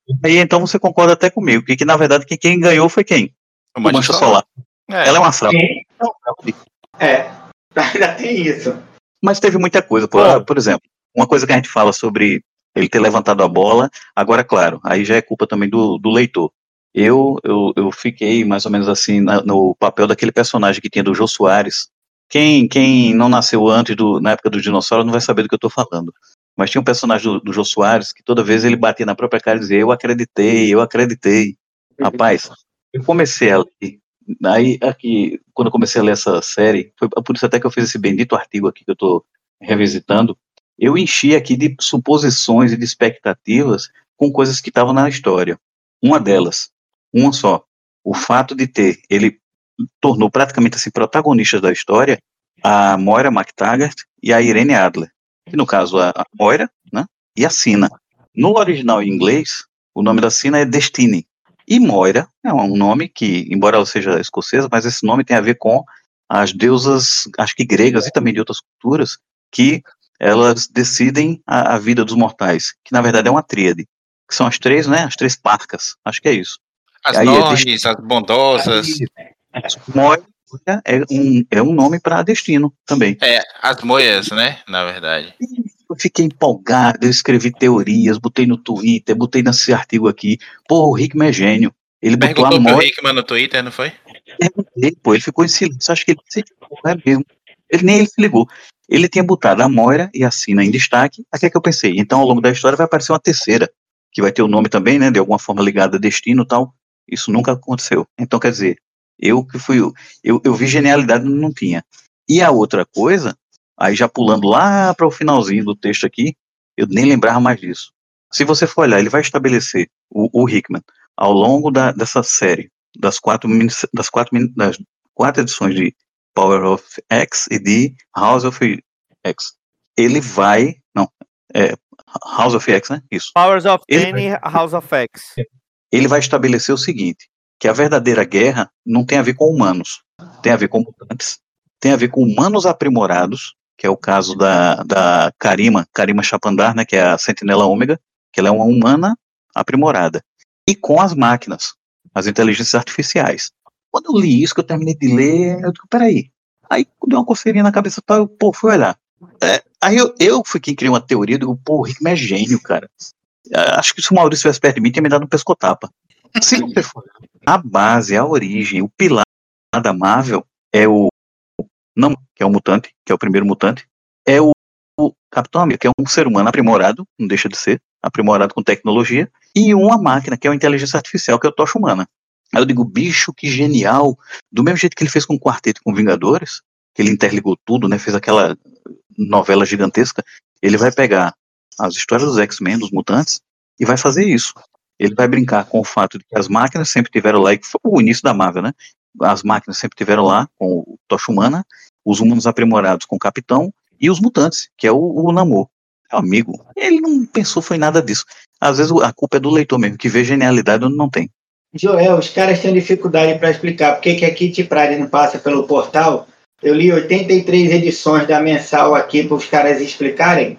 E então você concorda até comigo, que, que na verdade quem ganhou foi quem? O Mancha, Mancha Solar. É. Ela é uma fraude. É. Ainda tem isso. Mas teve muita coisa. Por, por exemplo, uma coisa que a gente fala sobre ele ter levantado a bola, agora, claro, aí já é culpa também do, do leitor. Eu, eu, eu fiquei mais ou menos assim na, no papel daquele personagem que tinha do Jô Soares, Quem, quem não nasceu antes do, na época do dinossauro não vai saber do que eu estou falando. Mas tinha um personagem do, do Jô Soares que toda vez ele batia na própria cara e dizia: Eu acreditei, eu acreditei. Rapaz, eu comecei a ler. Aí, aqui, quando eu comecei a ler essa série, foi por isso até que eu fiz esse bendito artigo aqui que eu estou revisitando. Eu enchi aqui de suposições e de expectativas com coisas que estavam na história. Uma delas, uma só, o fato de ter, ele tornou praticamente assim protagonistas da história a Moira MacTaggart e a Irene Adler. Que no caso a, a Moira, né, e a Sina. No original em inglês, o nome da Sina é Destiny. E Moira é um nome que, embora ela seja escocesa, mas esse nome tem a ver com as deusas, acho que gregas e também de outras culturas, que elas decidem a, a vida dos mortais, que na verdade é uma tríade, que são as três, né, as três parcas, acho que é isso. As nomes, as bondosas. Moira é um, é um nome para destino também. É, as moias, né, na verdade. Eu fiquei empolgado, eu escrevi teorias, botei no Twitter, botei nesse artigo aqui. Pô, o Rickman é gênio. Ele botou a Moira. Rickman no Twitter, não foi? É, pô, ele ficou em silêncio, acho que ele se é mesmo. Ele nem ele se ligou. Ele tinha botado a Moira e a Sina em destaque. Aqui é que eu pensei. Então, ao longo da história, vai aparecer uma terceira, que vai ter o nome também, né? De alguma forma ligada a destino tal. Isso nunca aconteceu. Então, quer dizer, eu que fui. Eu, eu vi genialidade, não tinha. E a outra coisa, aí já pulando lá para o finalzinho do texto aqui, eu nem lembrava mais disso. Se você for olhar, ele vai estabelecer o, o Hickman ao longo da, dessa série, das quatro, das, quatro, das quatro edições de Power of X e de House of X. Ele vai. Não, é House of X, né? Isso. Powers of Ten e House of X. Ele vai estabelecer o seguinte: que a verdadeira guerra não tem a ver com humanos, tem a ver com mutantes, tem a ver com humanos aprimorados, que é o caso da, da Karima, Karima Chapandar, né, que é a Sentinela Ômega, que ela é uma humana aprimorada, e com as máquinas, as inteligências artificiais. Quando eu li isso, que eu terminei de ler, eu digo, peraí. Aí deu uma coceirinha na cabeça, eu, pô, fui olhar. É, aí eu, eu fui quem criou uma teoria, eu digo, pô, o Rickman é gênio, cara. É, acho que se o Maurício tivesse perto de mim, tinha me dado um pescotapa. Se você for a base, a origem, o pilar da Marvel é o não, que é o mutante, que é o primeiro mutante, é o, o Capitão América, que é um ser humano aprimorado, não deixa de ser, aprimorado com tecnologia, e uma máquina, que é uma inteligência artificial, que é o Tocha Humana. Aí eu digo, bicho, que genial. Do mesmo jeito que ele fez com o Quarteto com Vingadores, que ele interligou tudo, né, fez aquela novela gigantesca, ele vai pegar as histórias dos X-Men, dos mutantes, e vai fazer isso ele vai brincar com o fato de que as máquinas sempre tiveram lá, e foi o início da Marvel, né? As máquinas sempre tiveram lá com o Tocha Humana, os humanos aprimorados com o Capitão e os mutantes, que é o, o Namor. É amigo, ele não pensou foi nada disso. Às vezes a culpa é do leitor mesmo, que vê genialidade onde não tem. Joel, os caras têm dificuldade para explicar por que a Kitty Pride não passa pelo portal. Eu li 83 edições da mensal aqui para os caras explicarem.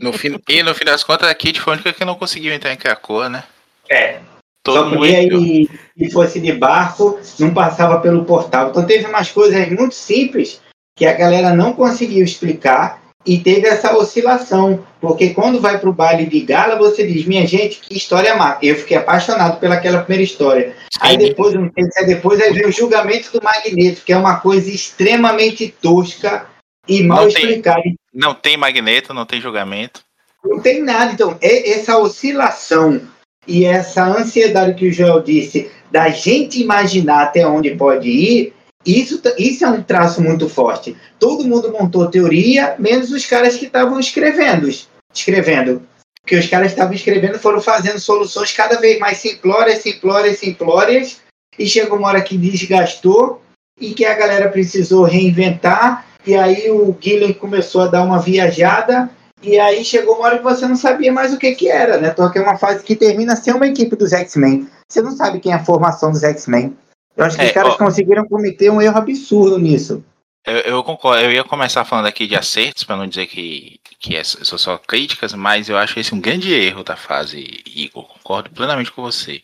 No fim, e no fim das contas, a Kitty foi a única que não conseguiu entrar em Krakoa, né? É. Todo Só podia ir, se fosse de barco, não passava pelo portal. Então teve umas coisas muito simples que a galera não conseguiu explicar e teve essa oscilação. Porque quando vai para o baile de gala, você diz, minha gente, que história má. Eu fiquei apaixonado pelaquela primeira história. Aí depois, um tempo depois, aí vem o julgamento do Magneto, que é uma coisa extremamente tosca e mal não explicada. Tem, não tem Magneto, não tem julgamento. Não tem nada. Então, é essa oscilação e essa ansiedade que o Joel disse, da gente imaginar até onde pode ir, isso, isso é um traço muito forte. Todo mundo montou teoria, menos os caras que estavam escrevendo. Escrevendo. Porque os caras estavam escrevendo foram fazendo soluções cada vez mais simplórias, simplórias, simplórias, e chegou uma hora que desgastou e que a galera precisou reinventar, e aí o Guilherme começou a dar uma viajada, e aí chegou uma hora que você não sabia mais o que que era, né? Porque é uma fase que termina sem uma equipe dos X-Men. Você não sabe quem é a formação dos X-Men. Eu acho que é, os caras ó, conseguiram cometer um erro absurdo nisso. Eu, eu, concordo, eu ia começar falando aqui de acertos, para não dizer que, que é, são só críticas, mas eu acho esse um grande erro da fase, Igor. Concordo plenamente com você.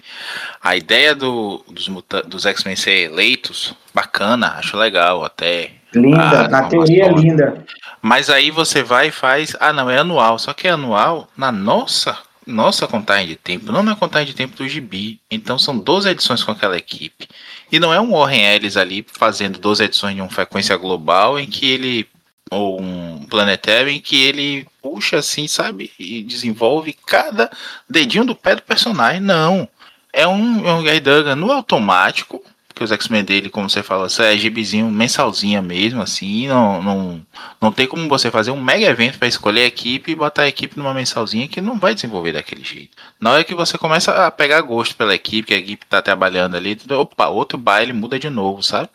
A ideia do, dos, dos X-Men ser eleitos, bacana, acho legal até. Linda, na teoria é linda. Mas aí você vai e faz. Ah, não, é anual. Só que é anual na nossa nossa contagem de tempo não é a contagem de tempo do gibi. Então são 12 edições com aquela equipe. E não é um Warren Ellis ali fazendo 12 edições de uma frequência global em que ele. Ou um planetário em que ele puxa assim, sabe? E desenvolve cada dedinho do pé do personagem. Não. É um, é um Guy Duggan no automático que os X-Men dele, como você fala, é gibizinho mensalzinha mesmo, assim, não, não, não tem como você fazer um mega evento para escolher a equipe e botar a equipe numa mensalzinha que não vai desenvolver daquele jeito. Na hora que você começa a pegar gosto pela equipe, que a equipe tá trabalhando ali, opa, outro baile muda de novo, sabe?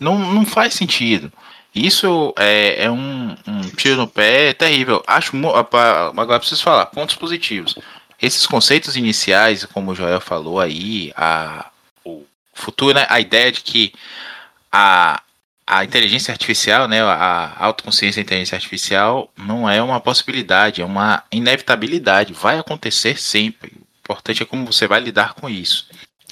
Não, não faz sentido. Isso é, é um, um, tiro no pé terrível. Acho agora preciso falar pontos positivos. Esses conceitos iniciais, como o Joel falou aí, a, futuro, né, a ideia de que a, a inteligência artificial, né, a autoconsciência da inteligência artificial não é uma possibilidade, é uma inevitabilidade, vai acontecer sempre. O importante é como você vai lidar com isso.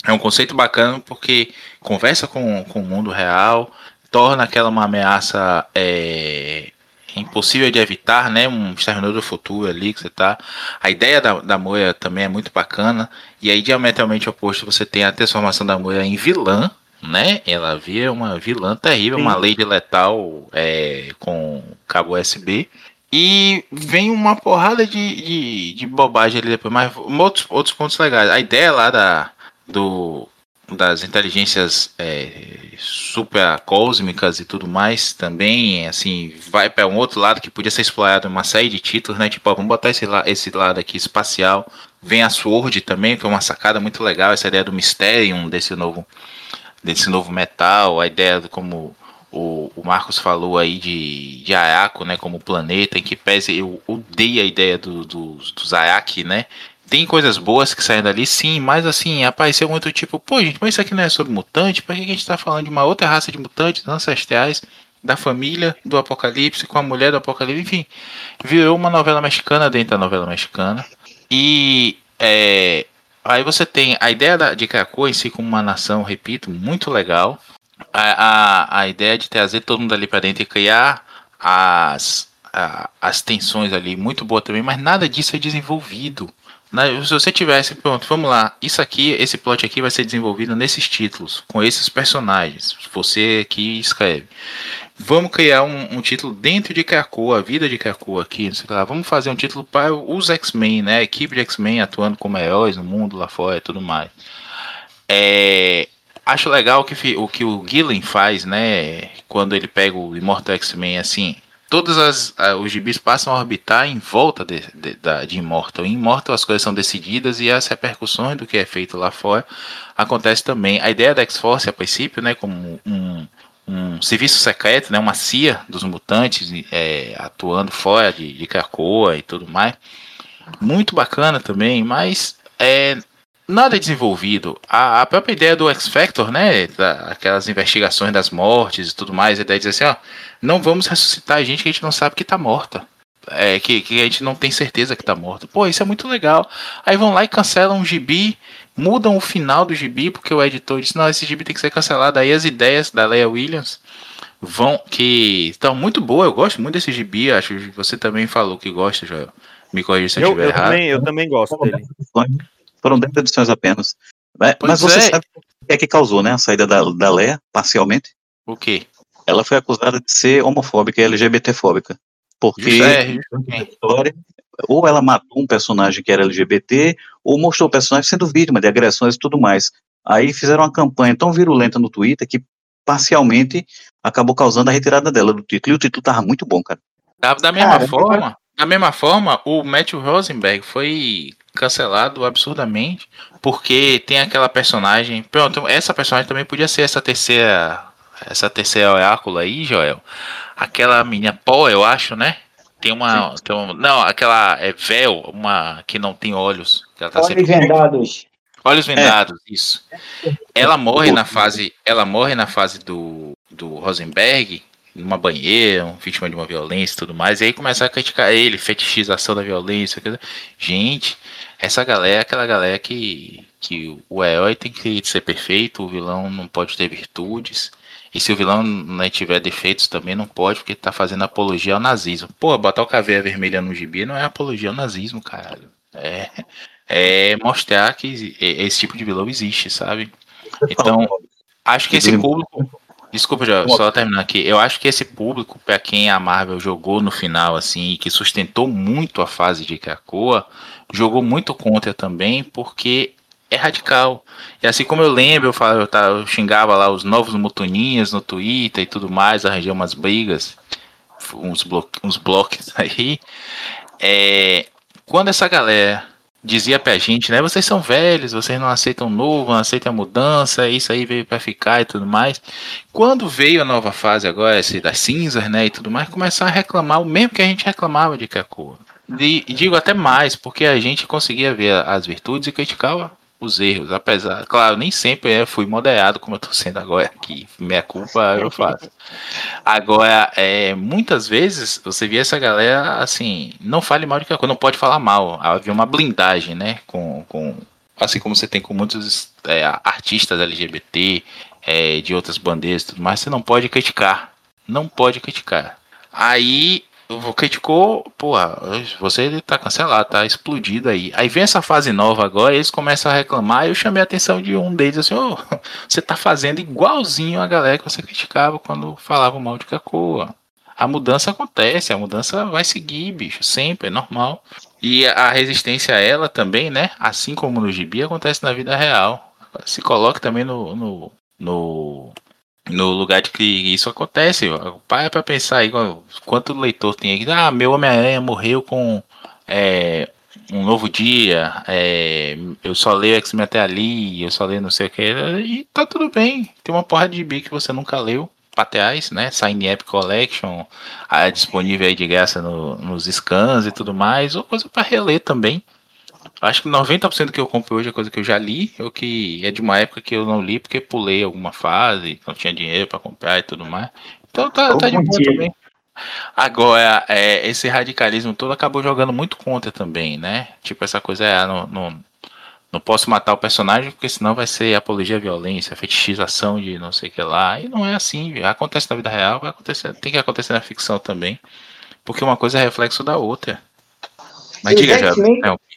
É um conceito bacana porque conversa com, com o mundo real, torna aquela uma ameaça é, impossível de evitar, né? Um exterminador do futuro ali que você tá. A ideia da, da Moia também é muito bacana. E aí, diametralmente oposto, você tem a transformação da Moia em vilã, né? Ela via uma vilã terrível, Sim. uma lady letal é, com cabo USB. E vem uma porrada de, de, de bobagem ali depois, mas outros, outros pontos legais. A ideia lá da, do, das inteligências é, super cósmicas e tudo mais também, assim, vai para um outro lado que podia ser explorado em uma série de títulos, né? Tipo, ó, vamos botar esse, la esse lado aqui espacial. Vem a Sword também, que é uma sacada muito legal, essa ideia do Mysterium desse novo, desse novo metal, a ideia do como o, o Marcos falou aí de, de Ayako, né, como planeta, em que pese eu odeio a ideia do, do, dos Ayaki, né, tem coisas boas que saem dali, sim, mas assim, apareceu muito tipo, pô, gente, mas isso aqui não é sobre mutante? Por que a gente tá falando de uma outra raça de mutantes ancestrais, da família do Apocalipse, com a mulher do Apocalipse, enfim, virou uma novela mexicana dentro da novela mexicana. E é, aí você tem a ideia da, de Krakow em si como uma nação, repito, muito legal. A, a, a ideia de trazer todo mundo ali para dentro e criar as, a, as tensões ali, muito boa também, mas nada disso é desenvolvido. Se você tivesse, pronto, vamos lá, isso aqui, esse plot aqui vai ser desenvolvido nesses títulos, com esses personagens. Você aqui escreve. Vamos criar um, um título dentro de Krakoa, a vida de Krakoa aqui, não sei lá. Vamos fazer um título para os X-Men, né? A equipe de X-Men atuando como heróis no mundo lá fora e tudo mais. É, acho legal que, o que o Gillen faz, né? Quando ele pega o Immortal X-Men assim todos as, os gibis passam a orbitar em volta de, de, de Immortal. Em Immortal as coisas são decididas e as repercussões do que é feito lá fora acontece também. A ideia da X-Force, a princípio, né, como um, um serviço secreto, né, uma CIA dos mutantes é, atuando fora de, de Krakoa e tudo mais, muito bacana também, mas é, nada é desenvolvido. A, a, própria ideia do X Factor, né? Da, aquelas investigações das mortes e tudo mais, a ideia de dizer assim, ó, não vamos ressuscitar gente que a gente não sabe que tá morta. É, que, que a gente não tem certeza que tá morta. Pô, isso é muito legal. Aí vão lá e cancelam um gibi, mudam o final do gibi, porque o editor disse, não, esse gibi tem que ser cancelado. Aí as ideias da Leia Williams vão, que estão muito boas, eu gosto muito desse gibi, acho que você também falou que gosta, Joel. Me corrija se eu, estiver errado. Também, eu também gosto dele. Foram 10 edições apenas. Mas, mas você é. sabe o que é que causou, né? A saída da, da Leia, parcialmente? O quê? Ela foi acusada de ser homofóbica e LGBTfóbica. Porque é, história, ou ela matou um personagem que era LGBT, ou mostrou o personagem sendo vítima de agressões e tudo mais. Aí fizeram uma campanha tão virulenta no Twitter que parcialmente acabou causando a retirada dela do título. E o título tava muito bom, cara. Da, da mesma forma, da mesma forma, o Matthew Rosenberg foi cancelado absurdamente, porque tem aquela personagem. Pronto, essa personagem também podia ser essa terceira. Essa terceira oráculo aí, Joel. Aquela menina Paul, eu acho, né? Tem uma, tem uma. Não, aquela é véu, uma que não tem olhos. Ela tá olhos vendados. Olhos vendados, é. isso. Ela morre na fase. Ela morre na fase do, do Rosenberg numa banheira, um vítima de uma violência e tudo mais, e aí começar a criticar ele, fetichização da violência. Gente, essa galera é aquela galera que, que o herói tem que ser perfeito, o vilão não pode ter virtudes. E se o vilão não tiver defeitos também não pode, porque tá fazendo apologia ao nazismo. Pô, botar o caveira vermelha no gibi não é apologia ao nazismo, caralho. É, é mostrar que esse tipo de vilão existe, sabe? Então, acho que esse público. Desculpa, já, só terminar aqui. Eu acho que esse público, para quem a Marvel jogou no final, assim, que sustentou muito a fase de Krakoa, jogou muito contra também, porque é radical. E assim como eu lembro, eu, falo, eu, tá, eu xingava lá os novos mutuninhas no Twitter e tudo mais, arranjei umas brigas, uns, blo uns blocos aí. É, quando essa galera dizia pra gente, né? Vocês são velhos, vocês não aceitam novo, não aceitam a mudança, isso aí veio para ficar e tudo mais. Quando veio a nova fase agora, esse das cinzas, né, e tudo mais, começaram a reclamar o mesmo que a gente reclamava de Krakoa. E digo até mais, porque a gente conseguia ver as virtudes e criticava os erros, apesar, claro, nem sempre eu fui moderado como eu tô sendo agora aqui, minha culpa eu faço. Agora, é, muitas vezes você via essa galera assim, não fale mal de qualquer coisa, não pode falar mal, havia uma blindagem, né, com, com assim como você tem com muitos é, artistas LGBT, é, de outras bandeiras e tudo mais, você não pode criticar, não pode criticar. Aí criticou, porra, você tá cancelado, tá explodido aí. Aí vem essa fase nova agora, eles começam a reclamar, eu chamei a atenção de um deles assim, oh, você tá fazendo igualzinho a galera que você criticava quando falava mal de Cacoa. A mudança acontece, a mudança vai seguir, bicho, sempre, é normal. E a resistência a ela também, né? Assim como no gibi, acontece na vida real. Se coloque também no, no, no no lugar de que isso acontece. Para para pensar aí quanto leitor tem aqui. Ah, meu Homem-Aranha morreu com é, um novo dia. É, eu só leio X-Men até ali. Eu só leio não sei o que. E tá tudo bem. Tem uma porra de bi que você nunca leu. Pateais, né? Sign App Collection. Ah, disponível aí de graça no, nos scans e tudo mais. Ou coisa para reler também. Acho que 90% do que eu compro hoje é coisa que eu já li, ou que é de uma época que eu não li porque pulei alguma fase, não tinha dinheiro para comprar e tudo mais. Então tá, tá de boa também. Agora, é, esse radicalismo todo acabou jogando muito contra também, né? Tipo, essa coisa é, não, não, não posso matar o personagem porque senão vai ser apologia à violência, fetichização de não sei o que lá. E não é assim, acontece na vida real, vai acontecer, tem que acontecer na ficção também. Porque uma coisa é reflexo da outra. Mas diga já.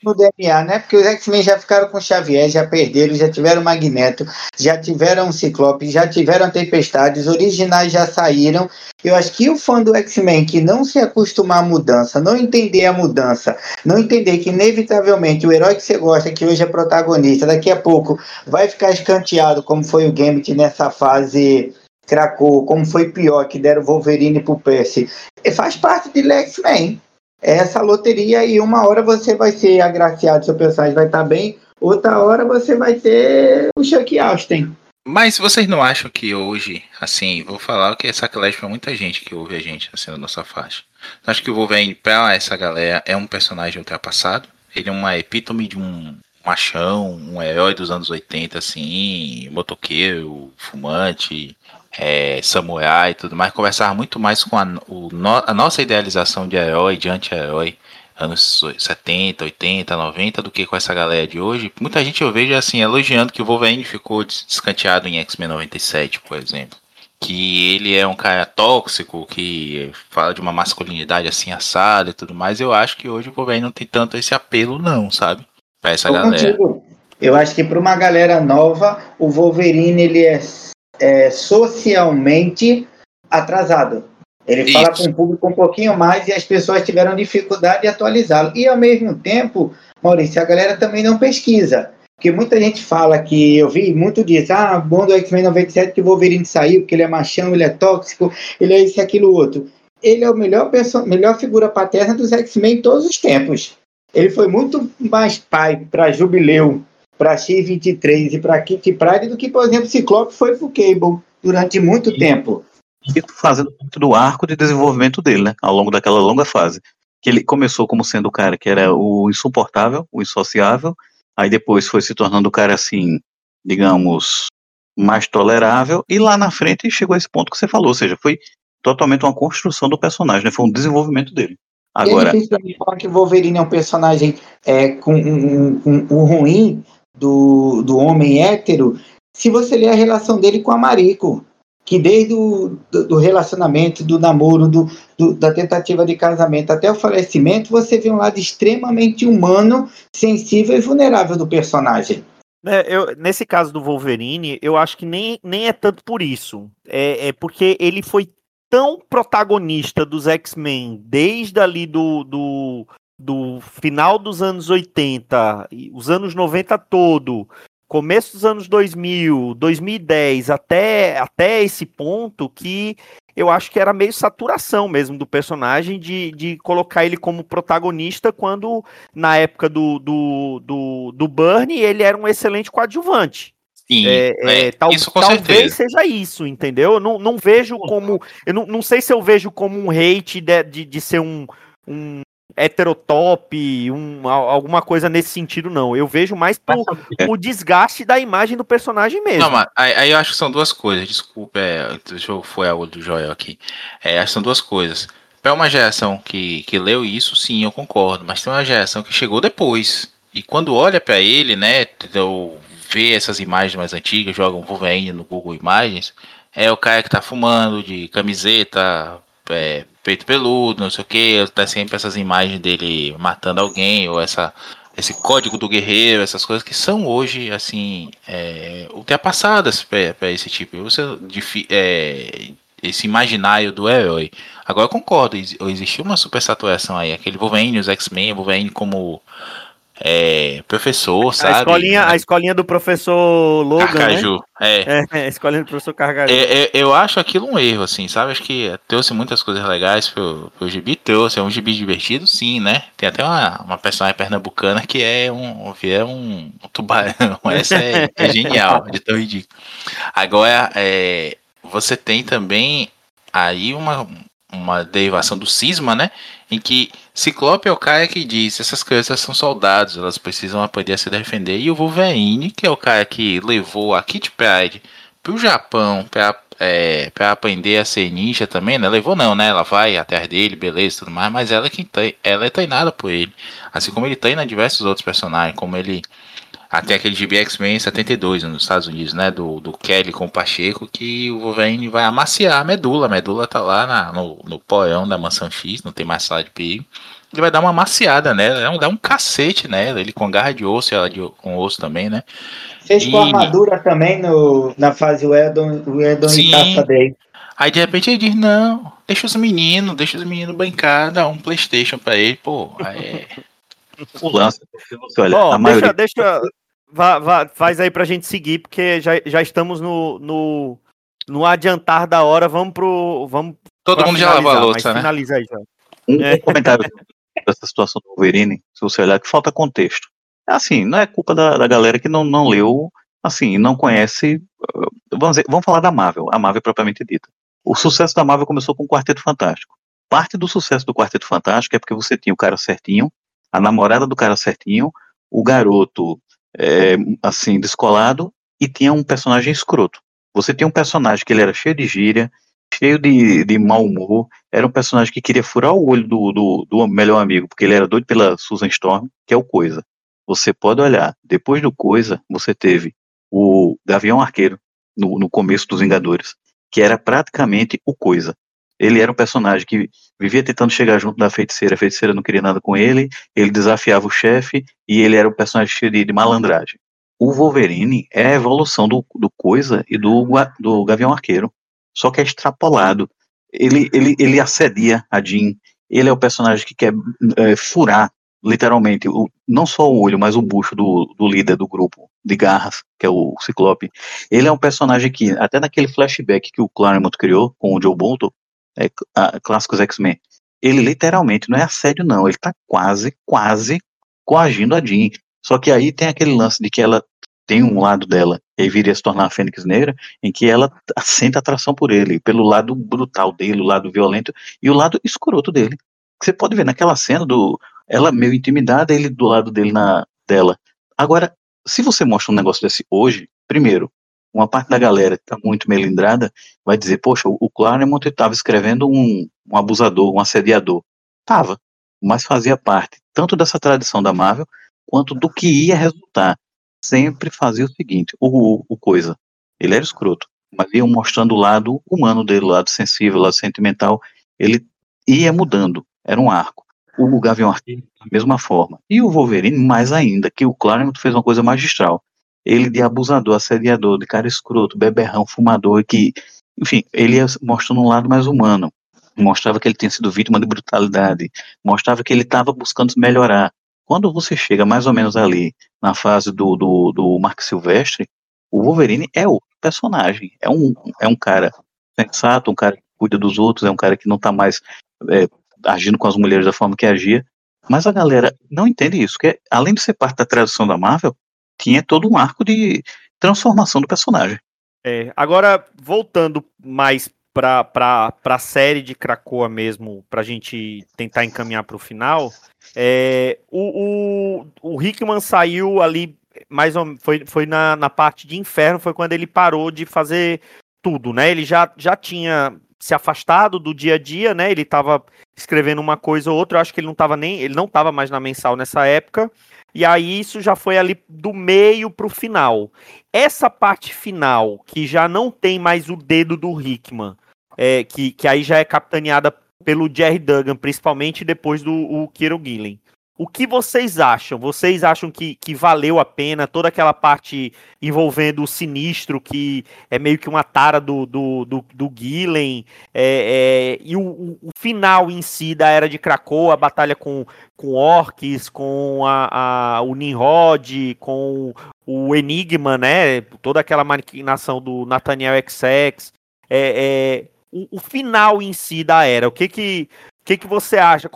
No DNA, né? Porque os X-Men já ficaram com Xavier, já perderam, já tiveram Magneto, já tiveram Ciclope, já tiveram Tempestades, originais já saíram. Eu acho que o fã do X-Men que não se acostumar à mudança, não entender a mudança, não entender que inevitavelmente o herói que você gosta, que hoje é protagonista, daqui a pouco vai ficar escanteado, como foi o Gambit nessa fase Cracou, como foi pior que deram Wolverine pro Percy. E faz parte de X-Men essa loteria e uma hora você vai ser agraciado, seu personagem vai estar bem, outra hora você vai ter o Chuck Austin. Mas vocês não acham que hoje, assim, vou falar que é sacrilégio pra muita gente que ouve a gente assim na nossa faixa. Acho que o Wolverine, pra essa galera, é um personagem ultrapassado. Ele é uma epítome de um machão, um herói dos anos 80, assim, motoqueiro, fumante, é, samurai e tudo mais, conversava muito mais com a, o, a nossa idealização de herói, de anti-herói, anos 70, 80, 90, do que com essa galera de hoje. Muita gente eu vejo assim, elogiando que o Wolverine ficou descanteado em X-Men 97, por exemplo. Que ele é um cara tóxico, que fala de uma masculinidade assim assada e tudo mais. Eu acho que hoje o Wolverine não tem tanto esse apelo, não, sabe? Pra essa eu galera. Contigo. Eu acho que para uma galera nova, o Wolverine ele é é, socialmente atrasado. Ele Isso. fala com o público um pouquinho mais e as pessoas tiveram dificuldade de atualizá-lo. E ao mesmo tempo, Maurício, a galera também não pesquisa. Porque muita gente fala que, eu vi muito disso, ah, bom do X-Men 97 que o Wolverine saiu, porque ele é machão, ele é tóxico, ele é isso e aquilo outro. Ele é o melhor, melhor figura paterna dos X-Men em todos os tempos. Ele foi muito mais pai para Jubileu para X-23 e para Kitty Pride do que, por exemplo, Ciclope foi para o Cable durante muito e, tempo. E fazendo parte do arco de desenvolvimento dele, né, ao longo daquela longa fase. Que ele começou como sendo o cara que era o insuportável, o insociável, aí depois foi se tornando o cara assim, digamos, mais tolerável, e lá na frente chegou a esse ponto que você falou, ou seja, foi totalmente uma construção do personagem, né, foi um desenvolvimento dele. Agora, é difícil falar que o Wolverine é um personagem é, com um, um, um, ruim, do, do homem hétero se você ler a relação dele com a Mariko. que desde o do, do relacionamento, do namoro, do, do, da tentativa de casamento até o falecimento, você vê um lado extremamente humano, sensível e vulnerável do personagem. É, eu, nesse caso do Wolverine, eu acho que nem, nem é tanto por isso. É, é porque ele foi tão protagonista dos X-Men desde ali do, do, do final dos anos 80, os anos 90 todo, começo dos anos 2000, 2010, até, até esse ponto que eu acho que era meio saturação mesmo do personagem de, de colocar ele como protagonista quando na época do, do, do, do Burnie ele era um excelente coadjuvante. Sim, é, é, é, tal, talvez certeza. seja isso, entendeu? Eu não, não vejo como. Eu não, não sei se eu vejo como um hate de, de, de ser um, um heterotop, um, alguma coisa nesse sentido, não. Eu vejo mais por, o desgaste da imagem do personagem mesmo. Não, mas aí, aí eu acho que são duas coisas. Desculpa, é, deixa eu foi a olho do Joel aqui. É, acho que são duas coisas. É uma geração que, que leu isso, sim, eu concordo. Mas tem uma geração que chegou depois. E quando olha para ele, né, eu vê essas imagens mais antigas, joga um Wolverine no Google Imagens, é o cara que tá fumando de camiseta, é, peito peludo, não sei o que, tá sempre essas imagens dele matando alguém, ou essa, esse código do guerreiro, essas coisas que são hoje, assim, é, ultrapassadas para esse tipo. Você, é, esse imaginário do herói. Agora eu concordo, existiu uma super saturação aí, aquele Wolverine, os X-Men, Wolverine como é, professor, sabe? A escolinha, a escolinha do professor Logan, Carcaju, né? é. é. A escolinha do professor Carcaju. É, é, eu acho aquilo um erro, assim, sabe? Acho que trouxe muitas coisas legais pro, pro gibi, trouxe, é um gibi divertido, sim, né? Tem até uma, uma personagem pernambucana que é um, é um, um tubarão, essa é, é genial, de tão ridículo. Agora, é, você tem também aí uma, uma derivação do cisma, né? Em que Ciclope é o cara que diz: essas crianças são soldados, elas precisam aprender a se defender. E o Wolverine, que é o cara que levou a Kit Pride pro Japão para é, pra aprender a ser ninja também, né? Levou não, né? Ela vai atrás dele, beleza, tudo mais, mas ela é quem ela é treinada por ele. Assim como ele treina diversos outros personagens, como ele até aquele GB X-Men 72 nos Estados Unidos, né? Do, do Kelly com o Pacheco, que o Wolverine vai amaciar a medula. A medula tá lá na, no, no porão da mansão X, não tem mais sala de perigo. Ele vai dar uma amaciada nela, né? dar um cacete nela, ele com garra de osso e ela de, com osso também, né? Fez e... com armadura também no, na fase Weddon e Taça Day. Aí de repente ele diz, não, deixa os meninos, deixa os meninos brincar, dá um Playstation pra ele, pô, aí... o lance. Olha, Bom, maioria... deixa, deixa vá, vá, faz aí pra gente seguir, porque já, já estamos no, no, no adiantar da hora. Vamos pro. Vamos Todo mundo já lavou a louça, né? Finaliza aí, já. Um é. comentário dessa situação do Wolverine, se você olhar, que falta contexto. É assim, não é culpa da, da galera que não, não leu, assim, não conhece. Uh, vamos, dizer, vamos falar da Marvel, a Marvel propriamente dita. O sucesso da Marvel começou com o Quarteto Fantástico. Parte do sucesso do Quarteto Fantástico é porque você tinha o cara certinho, a namorada do cara certinho, o garoto é, assim, descolado, e tinha um personagem escroto. Você tinha um personagem que ele era cheio de gíria, cheio de, de mau humor, era um personagem que queria furar o olho do, do, do melhor amigo, porque ele era doido pela Susan Storm, que é o Coisa. Você pode olhar, depois do Coisa, você teve o Gavião Arqueiro, no, no começo dos Vingadores, que era praticamente o Coisa. Ele era um personagem que vivia tentando chegar junto da feiticeira, a feiticeira não queria nada com ele, ele desafiava o chefe e ele era um personagem cheio de, de malandragem. O Wolverine é a evolução do, do Coisa e do, do Gavião Arqueiro, só que é extrapolado. Ele, ele, ele assedia a Jean, ele é o personagem que quer é, furar, literalmente, o, não só o olho, mas o bucho do, do líder do grupo de garras, que é o Ciclope. Ele é um personagem que, até naquele flashback que o Claremont criou com o Joe Bolton, é, a, clássicos X-Men, ele literalmente não é assédio, não. Ele tá quase, quase coagindo a Jean. Só que aí tem aquele lance de que ela tem um lado dela, e viria a se tornar a Fênix Negra, em que ela sente atração por ele, pelo lado brutal dele, o lado violento e o lado escroto dele. Você pode ver naquela cena do ela meio intimidada, ele do lado dele na dela. Agora, se você mostra um negócio desse hoje, primeiro, uma parte da galera que está muito melindrada vai dizer, poxa, o Claremont estava escrevendo um, um abusador, um assediador. Tava, mas fazia parte tanto dessa tradição da Marvel, quanto do que ia resultar. Sempre fazia o seguinte, o, o, coisa, ele era escroto, mas iam mostrando o lado humano dele, o lado sensível, o lado sentimental. Ele ia mudando, era um arco. O Gavião Arqueiro, da mesma forma. E o Wolverine, mais ainda, que o Claremont fez uma coisa magistral. Ele de abusador, assediador, de cara escroto, beberrão, fumador, que, enfim, ele ia mostrando um lado mais humano. Mostrava que ele tinha sido vítima de brutalidade, mostrava que ele estava buscando melhorar. Quando você chega mais ou menos ali, na fase do, do, do Mark Silvestre, o Wolverine é outro personagem. É um, é um cara sensato, um cara que cuida dos outros, é um cara que não está mais é, agindo com as mulheres da forma que agia. Mas a galera não entende isso, que além de ser parte da tradição da Marvel, tinha todo um arco de transformação do personagem. É, agora, voltando mais para a série de Krakoa mesmo, para a gente tentar encaminhar para o final, é, o, o, o Hickman saiu ali mais ou, foi, foi na, na parte de inferno, foi quando ele parou de fazer tudo, né? Ele já, já tinha se afastado do dia a dia, né? Ele estava escrevendo uma coisa ou outra, eu acho que ele não estava nem, ele não estava mais na mensal nessa época. E aí isso já foi ali do meio para o final. Essa parte final, que já não tem mais o dedo do Hickman, é, que, que aí já é capitaneada pelo Jerry Duggan, principalmente depois do o Kieron Gillen. O que vocês acham? Vocês acham que, que valeu a pena toda aquela parte envolvendo o sinistro, que é meio que uma tara do, do, do, do Gillen, é, é, e o, o, final em si da Era de Krakoa, a batalha com, com orcs, com a, a, o Nimrod, com o Enigma, né? Toda aquela maquinação do Nathaniel XX. É, é, o, o, final em si da Era, o que que, o que, que você acha?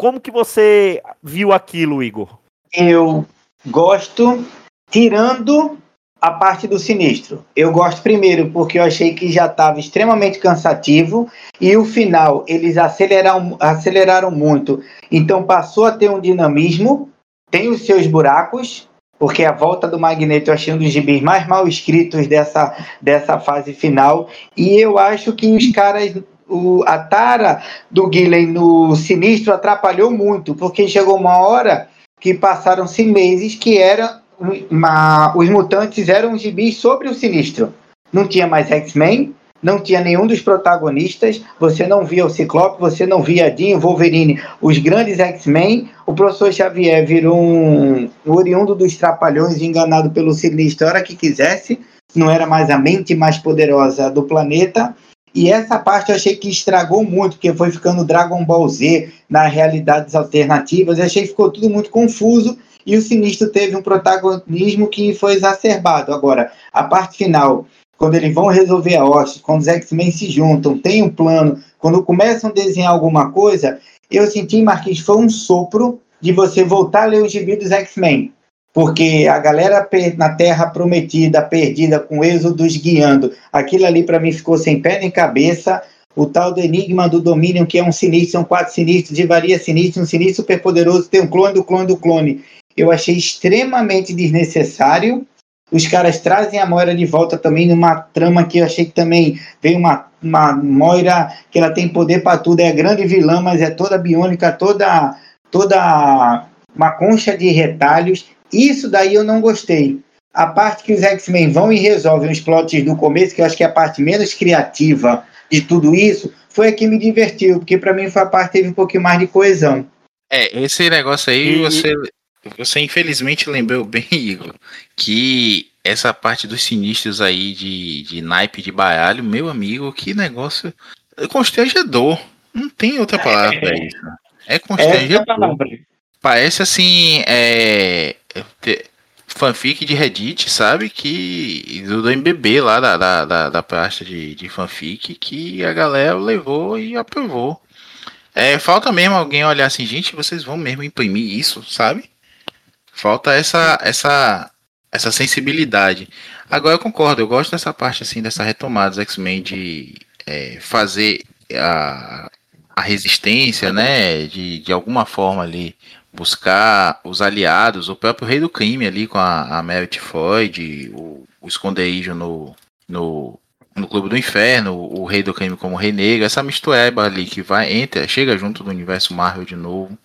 Como que você viu aquilo, Igor? Eu gosto, tirando a parte do sinistro. Eu gosto primeiro porque eu achei que já estava extremamente cansativo e o final eles aceleraram, aceleraram muito. Então passou a ter um dinamismo, tem os seus buracos, porque a volta do Magneto eu achei um dos gibis mais mal escritos dessa, dessa fase final. E eu acho que os caras o, a tara do Gillen no Sinistro atrapalhou muito, porque chegou uma hora que passaram-se meses que era uma, os mutantes eram gibis sobre o Sinistro. Não tinha mais X-Men, não tinha nenhum dos protagonistas, você não via o Ciclope, você não via Jean, Wolverine, os grandes X-Men, o professor Xavier virou um oriundo dos trapalhões, enganado pelo Sinistro a hora que quisesse, não era mais a mente mais poderosa do planeta, e essa parte eu achei que estragou muito, porque foi ficando Dragon Ball Z nas realidades alternativas. Eu achei que ficou tudo muito confuso e o Sinistro teve um protagonismo que foi exacerbado. Agora, a parte final, quando eles vão resolver a hoste, quando os X-Men se juntam, tem um plano, quando começam a desenhar alguma coisa, eu senti, Marquinhos, foi um sopro de você voltar a ler os gibi dos X-Men porque a galera na Terra Prometida, perdida, com êxodos guiando, aquilo ali para mim ficou sem pé nem cabeça. O tal do Enigma do Dominion, que é um sinistro, são quatro sinistros, de varia sinistro, um sinistro super poderoso, tem um clone do clone do clone. Eu achei extremamente desnecessário. Os caras trazem a Moira de volta também numa trama que eu achei que também veio uma, uma Moira que ela tem poder para tudo, é grande vilã, mas é toda biônica, toda toda uma concha de retalhos. Isso daí eu não gostei. A parte que os X-Men vão e resolvem os plots do começo, que eu acho que é a parte menos criativa de tudo isso, foi a que me divertiu, porque para mim foi a parte que teve um pouquinho mais de coesão. É, esse negócio aí, e... você, você infelizmente lembrou bem, Igor, que essa parte dos sinistros aí de, de naipe de baralho, meu amigo, que negócio constrangedor. Não tem outra palavra é, pra isso. É constrangedor. É Parece assim, é, fanfic de Reddit, sabe? Que do, do MBB lá da, da, da, da pasta de, de fanfic que a galera levou e aprovou. É, falta mesmo alguém olhar assim, gente, vocês vão mesmo imprimir isso, sabe? Falta essa essa essa sensibilidade. Agora eu concordo, eu gosto dessa parte assim, dessa retomada dos X-Men de é, fazer a, a resistência, né? De, de alguma forma ali buscar os aliados, o próprio Rei do Crime ali com a, a Merit Floyd, o, o esconderijo no, no, no Clube do Inferno, o Rei do Crime como Rei Negro, essa mistureba ali que vai, entra, chega junto do universo Marvel de novo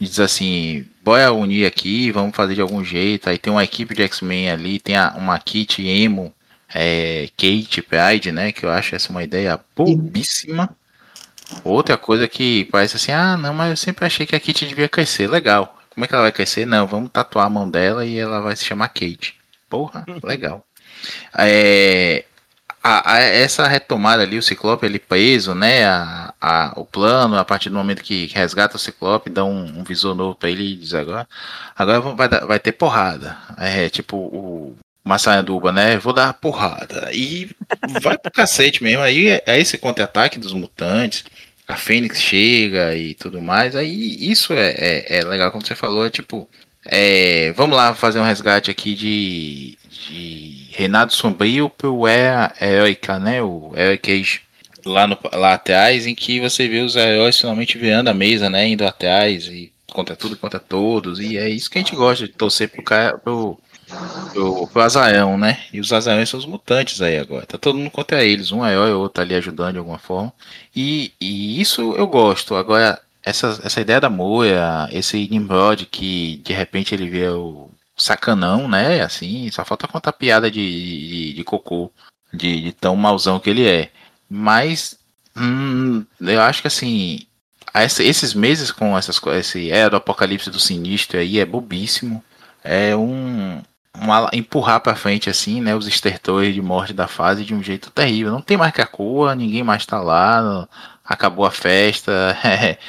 e diz assim, bora unir aqui, vamos fazer de algum jeito, aí tem uma equipe de X-Men ali, tem a, uma kit emo é, Kate Pride, né? Que eu acho essa uma ideia bobíssima. Outra coisa que parece assim, ah, não, mas eu sempre achei que a Kate devia crescer. Legal. Como é que ela vai crescer? Não, vamos tatuar a mão dela e ela vai se chamar Kate. Porra, legal. É, a, a, essa retomada ali, o Ciclope ele preso, né? A, a, o plano, a partir do momento que resgata o Ciclope, dá um, um visor novo pra ele e diz agora. Agora vai, vai ter porrada. É tipo o Massaranduba, né? Vou dar porrada. E vai pro cacete mesmo. Aí é, é esse contra-ataque dos mutantes. A Fênix chega e tudo mais. Aí isso é, é, é legal, como você falou. É tipo, é, vamos lá fazer um resgate aqui de, de Renato Sombrio pro Era Heroica, né? O Eric Cage lá, no, lá atrás, em que você vê os heróis finalmente virando a mesa, né? Indo atrás e contra tudo, contra todos. E é isso que a gente gosta de torcer pro cara. Pro, pro, pro Azarão, né? E os Azarões são os mutantes aí agora. Tá todo mundo contra eles, um herói ou outro ali ajudando de alguma forma. E, e isso eu gosto. Agora, essa, essa ideia da Moia, esse Nimrod que de repente ele vê o sacanão, né? Assim, só falta contar piada de, de, de cocô, de, de, tão mauzão que ele é. Mas hum, eu acho que assim, esses meses com essas esse é do apocalipse do sinistro aí é bobíssimo. É um, uma, empurrar para frente assim, né, os estertores de morte da fase de um jeito terrível. Não tem mais Krakoa, ninguém mais tá lá, acabou a festa.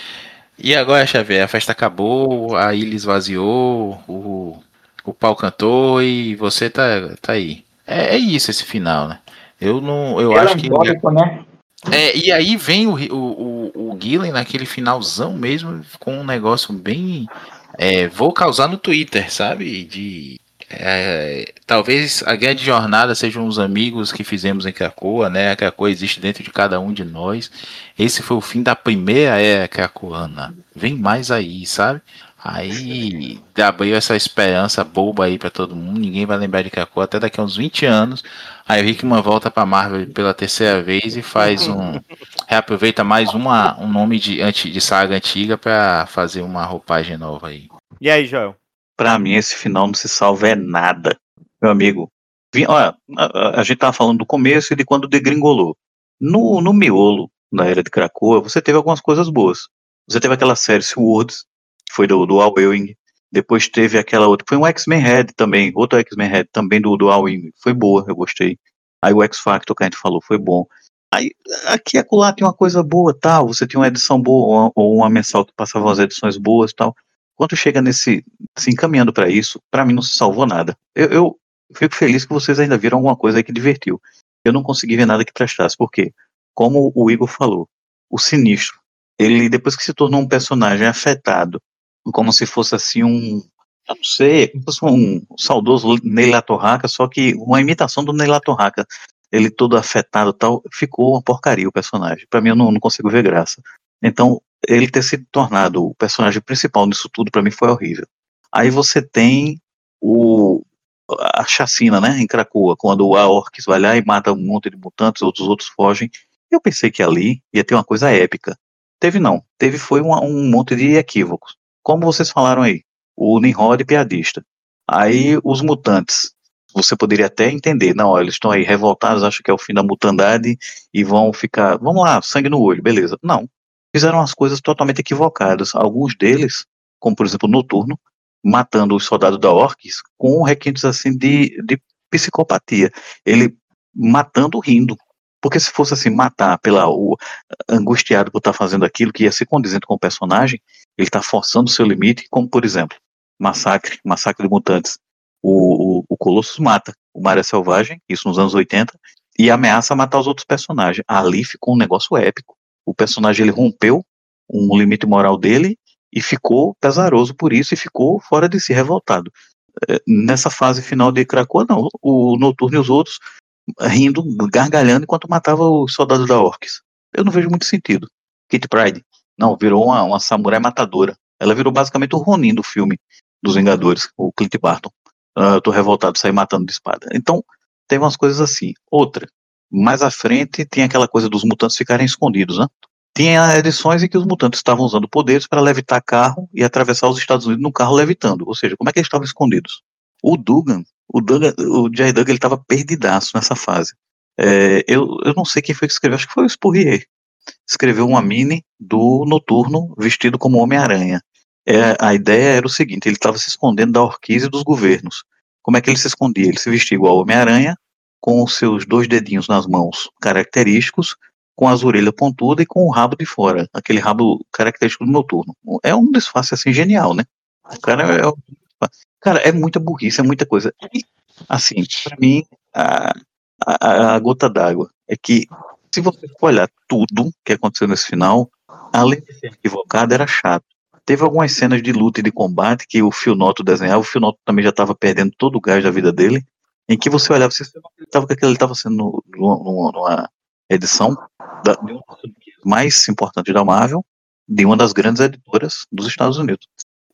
e agora, Xavier, a festa acabou, a ilha esvaziou, o, o pau cantou e você tá, tá aí. É, é isso esse final, né? Eu não, eu acho que né? É, e aí vem o, o, o, o Gillen naquele finalzão mesmo com um negócio bem. É, vou causar no Twitter, sabe? De é, talvez a grande jornada sejam os amigos que fizemos em Krakoa, né? A Krakoa existe dentro de cada um de nós. Esse foi o fim da primeira era krakoana. Vem mais aí, sabe? Aí abriu essa esperança boba aí para todo mundo. Ninguém vai lembrar de Krakoa até daqui a uns 20 anos. Aí o Hickman volta para Marvel pela terceira vez e faz um. reaproveita mais uma, um nome de, de saga antiga para fazer uma roupagem nova aí. E aí, Joel? Para mim, esse final não se salva é nada. Meu amigo, olha, a, a, gente tava falando do começo e de quando degringolou. No, no miolo da era de Krakoa, você teve algumas coisas boas. Você teve aquela série Swords, que foi do, do Al Ewing. Depois teve aquela outra, foi um X-Men Red também, outro X-Men Red também do, do Al Ewing. Foi boa, eu gostei. Aí o X-Factor que a gente falou foi bom. Aí, aqui e acolá tem uma coisa boa, tal. Você tinha uma edição boa, ou uma mensal que passava umas edições boas, tal. Quando chega nesse, se encaminhando para isso, para mim não se salvou nada. Eu, eu, fico feliz que vocês ainda viram alguma coisa que divertiu. Eu não consegui ver nada que prestasse, porque, como o Igor falou, o Sinistro, ele depois que se tornou um personagem afetado, como se fosse assim um, eu não sei, como se fosse um saudoso Neila Torraca, só que uma imitação do Neila Torraca, ele todo afetado tal, ficou uma porcaria o personagem. Para mim eu não, não consigo ver graça. Então, ele ter se tornado o personagem principal nisso tudo, para mim foi horrível. Aí você tem o, a chacina, né, em Krakoa, quando a Orcs vai lá e mata um monte de mutantes, outros outros fogem. Eu pensei que ali ia ter uma coisa épica. Teve não. Teve foi um monte de equívocos. Como vocês falaram aí, o Nimrod piadista. Aí os mutantes. Você poderia até entender, não, eles estão aí revoltados, acham que é o fim da mutandade e vão ficar, vamos lá, sangue no olho, beleza. Não, fizeram as coisas totalmente equivocadas. Alguns deles, como por exemplo o Noturno, matando os soldados da Orcs com requintes assim de, de psicopatia. Ele matando rindo. Porque se fosse assim, matar pela o angustiado por estar tá fazendo aquilo que ia ser condizente com o personagem, ele está forçando o seu limite, como por exemplo, Massacre, Massacre de Mutantes. O, o, o Colossus mata o Maria Selvagem, isso nos anos 80, e ameaça matar os outros personagens. Ali ficou um negócio épico o personagem ele rompeu um limite moral dele e ficou pesaroso por isso e ficou fora de si, revoltado. É, nessa fase final de Krakoa, não, o Noturno e os outros rindo, gargalhando enquanto matava os soldados da Orcs. Eu não vejo muito sentido. Kate Pride, não, virou uma, uma samurai matadora. Ela virou basicamente o Ronin do filme dos Vingadores, o Clint Barton. Uh, eu tô revoltado, sair matando de espada. Então, tem umas coisas assim. Outra, mais à frente tem aquela coisa dos mutantes ficarem escondidos, né? Tinha edições em que os mutantes estavam usando poderes para levitar carro e atravessar os Estados Unidos no carro levitando. Ou seja, como é que eles estavam escondidos? O Dugan, o, Dugan, o Jerry Duggan, ele tava perdidaço nessa fase. É, eu, eu não sei quem foi que escreveu, acho que foi o Spurrier. Escreveu uma mini do Noturno vestido como Homem-Aranha. É, a ideia era o seguinte: ele estava se escondendo da orquise dos governos. Como é que ele se escondia? Ele se vestia igual Homem-Aranha, com os seus dois dedinhos nas mãos característicos, com as orelhas pontudas e com o rabo de fora, aquele rabo característico do noturno. É um disfarce assim genial, né? O cara é, cara, é muita burrice, é muita coisa. E, assim, para mim, a, a, a gota d'água é que se você olhar tudo que aconteceu nesse final, além de ser equivocado, era chato. Teve algumas cenas de luta e de combate que o Fionoto desenhava, o Fionoto também já estava perdendo todo o gás da vida dele, em que você olhava, você acreditava que aquele estava sendo numa, numa edição da, mais importantes da Marvel, de uma das grandes editoras dos Estados Unidos.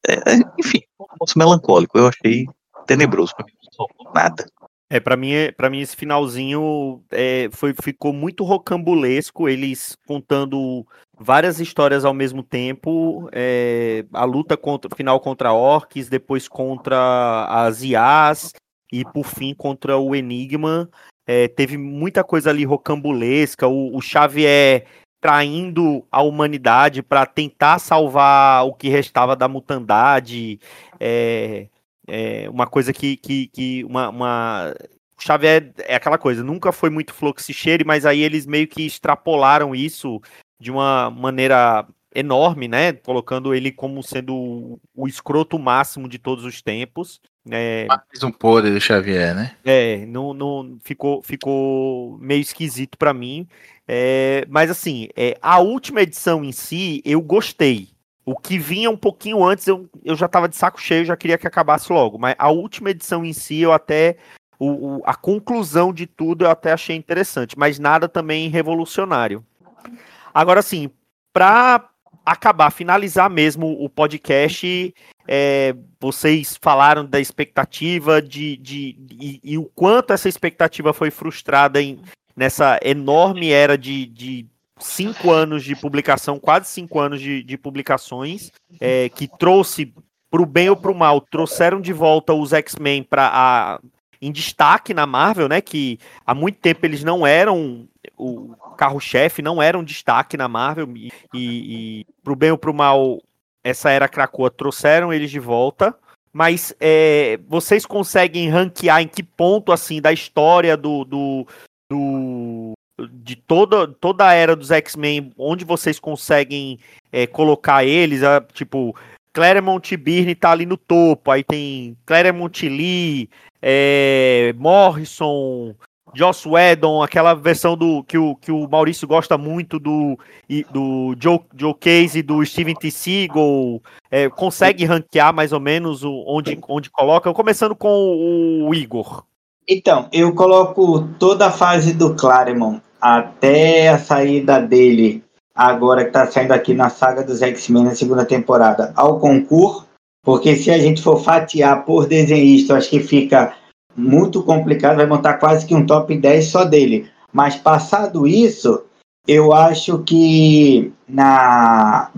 É, é enfim, um moço melancólico, eu achei tenebroso, pra mim não nada. É, para mim, para mim esse finalzinho é, foi, ficou muito rocambulesco, eles contando várias histórias ao mesmo tempo, é, a luta contra, final contra orcs, depois contra as IAs e por fim contra o Enigma. É, teve muita coisa ali rocambulesca, o, o Xavier traindo a humanidade para tentar salvar o que restava da mutandade. É, é uma coisa que, que, que uma, uma... O Xavier é aquela coisa, nunca foi muito fluxicheiro, mas aí eles meio que extrapolaram isso de uma maneira enorme, né? Colocando ele como sendo o escroto máximo de todos os tempos. É, Mais um podre do Xavier, né? É, não, não ficou, ficou meio esquisito para mim. É, mas assim, é, a última edição em si, eu gostei. O que vinha um pouquinho antes, eu, eu já tava de saco cheio, já queria que acabasse logo. Mas a última edição em si, eu até. O, o, a conclusão de tudo eu até achei interessante, mas nada também revolucionário. Agora, assim, para acabar, finalizar mesmo o podcast, é, vocês falaram da expectativa de, de, de e, e, o quanto essa expectativa foi frustrada em, nessa enorme era de, de cinco anos de publicação, quase cinco anos de, de publicações, é, que trouxe para o bem ou para o mal, trouxeram de volta os X-Men para em destaque na Marvel, né? Que há muito tempo eles não eram o carro-chefe, não eram destaque na Marvel e, e, e pro bem ou pro mal essa era Krakoa trouxeram eles de volta. Mas é, vocês conseguem ranquear em que ponto assim da história do, do, do de toda, toda a era dos X-Men, onde vocês conseguem é, colocar eles, a, tipo, Claremont Byrne tá ali no topo, aí tem Claremont Lee, é, Morrison, Joss Whedon, aquela versão do que o, que o Maurício gosta muito do, do Joe, Joe Casey, do Steven T. Seagal, é, consegue ranquear mais ou menos o, onde, onde coloca? Começando com o Igor. Então, eu coloco toda a fase do Claremont até a saída dele, agora que está saindo aqui na saga dos X-Men na segunda temporada, ao concurso, porque se a gente for fatiar por desenhista, acho que fica muito complicado, vai montar quase que um top 10 só dele. Mas passado isso, eu acho que na,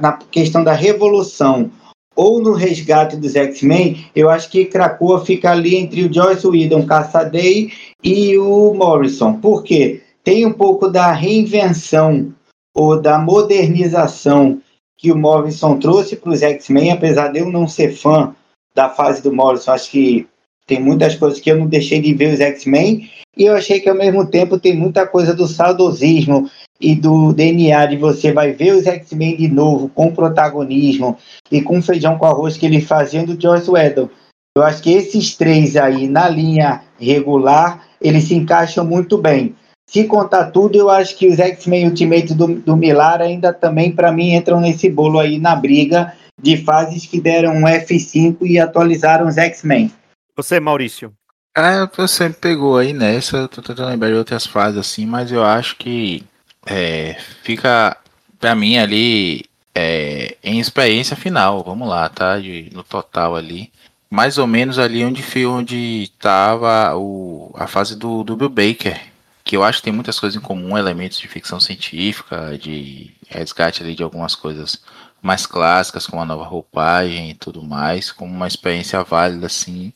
na questão da revolução ou no resgate dos X-Men, eu acho que Krakoa fica ali entre o Joyce Whedon, Cassaday e o Morrison. Por quê? Tem um pouco da reinvenção ou da modernização que o Morrison trouxe para os X-Men, apesar de eu não ser fã da fase do Morrison, acho que tem muitas coisas que eu não deixei de ver os X-Men, e eu achei que ao mesmo tempo tem muita coisa do saudosismo e do DNA de você vai ver os X-Men de novo com protagonismo e com feijão com arroz que ele fazia do Joss Whedon. Eu acho que esses três aí na linha regular, eles se encaixam muito bem. Se contar tudo, eu acho que os X-Men Ultimate do, do Milar ainda também, para mim, entram nesse bolo aí na briga de fases que deram um F5 e atualizaram os X-Men. Você, Maurício? Ah, você pegou aí nessa, eu tô tentando lembrar de outras fases assim, mas eu acho que é, fica para mim ali é, em experiência final, vamos lá, tá? De, no total ali. Mais ou menos ali onde onde tava o, a fase do, do Bill Baker. Que eu acho que tem muitas coisas em comum, elementos de ficção científica, de resgate ali de algumas coisas mais clássicas, como a nova roupagem e tudo mais, como uma experiência válida, assim.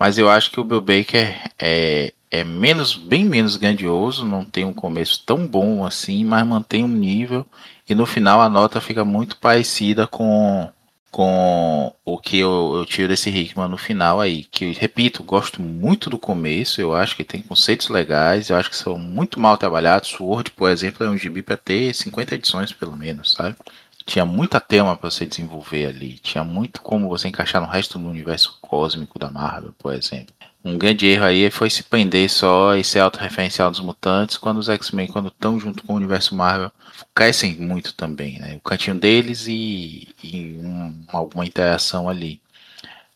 Mas eu acho que o Bill Baker é, é menos, bem menos grandioso, não tem um começo tão bom assim, mas mantém um nível e no final a nota fica muito parecida com com o que eu, eu tiro desse Hickman no final aí, que repito, gosto muito do começo, eu acho que tem conceitos legais, eu acho que são muito mal trabalhados. Sword, por exemplo, é um gibi para ter 50 edições pelo menos, sabe? Tinha muita tema para você desenvolver ali, tinha muito como você encaixar no resto do universo cósmico da Marvel, por exemplo. Um grande erro aí foi se prender só e ser autorreferencial dos mutantes, quando os X-Men, quando estão junto com o universo Marvel, crescem muito também, né? O cantinho deles e, e um, alguma interação ali.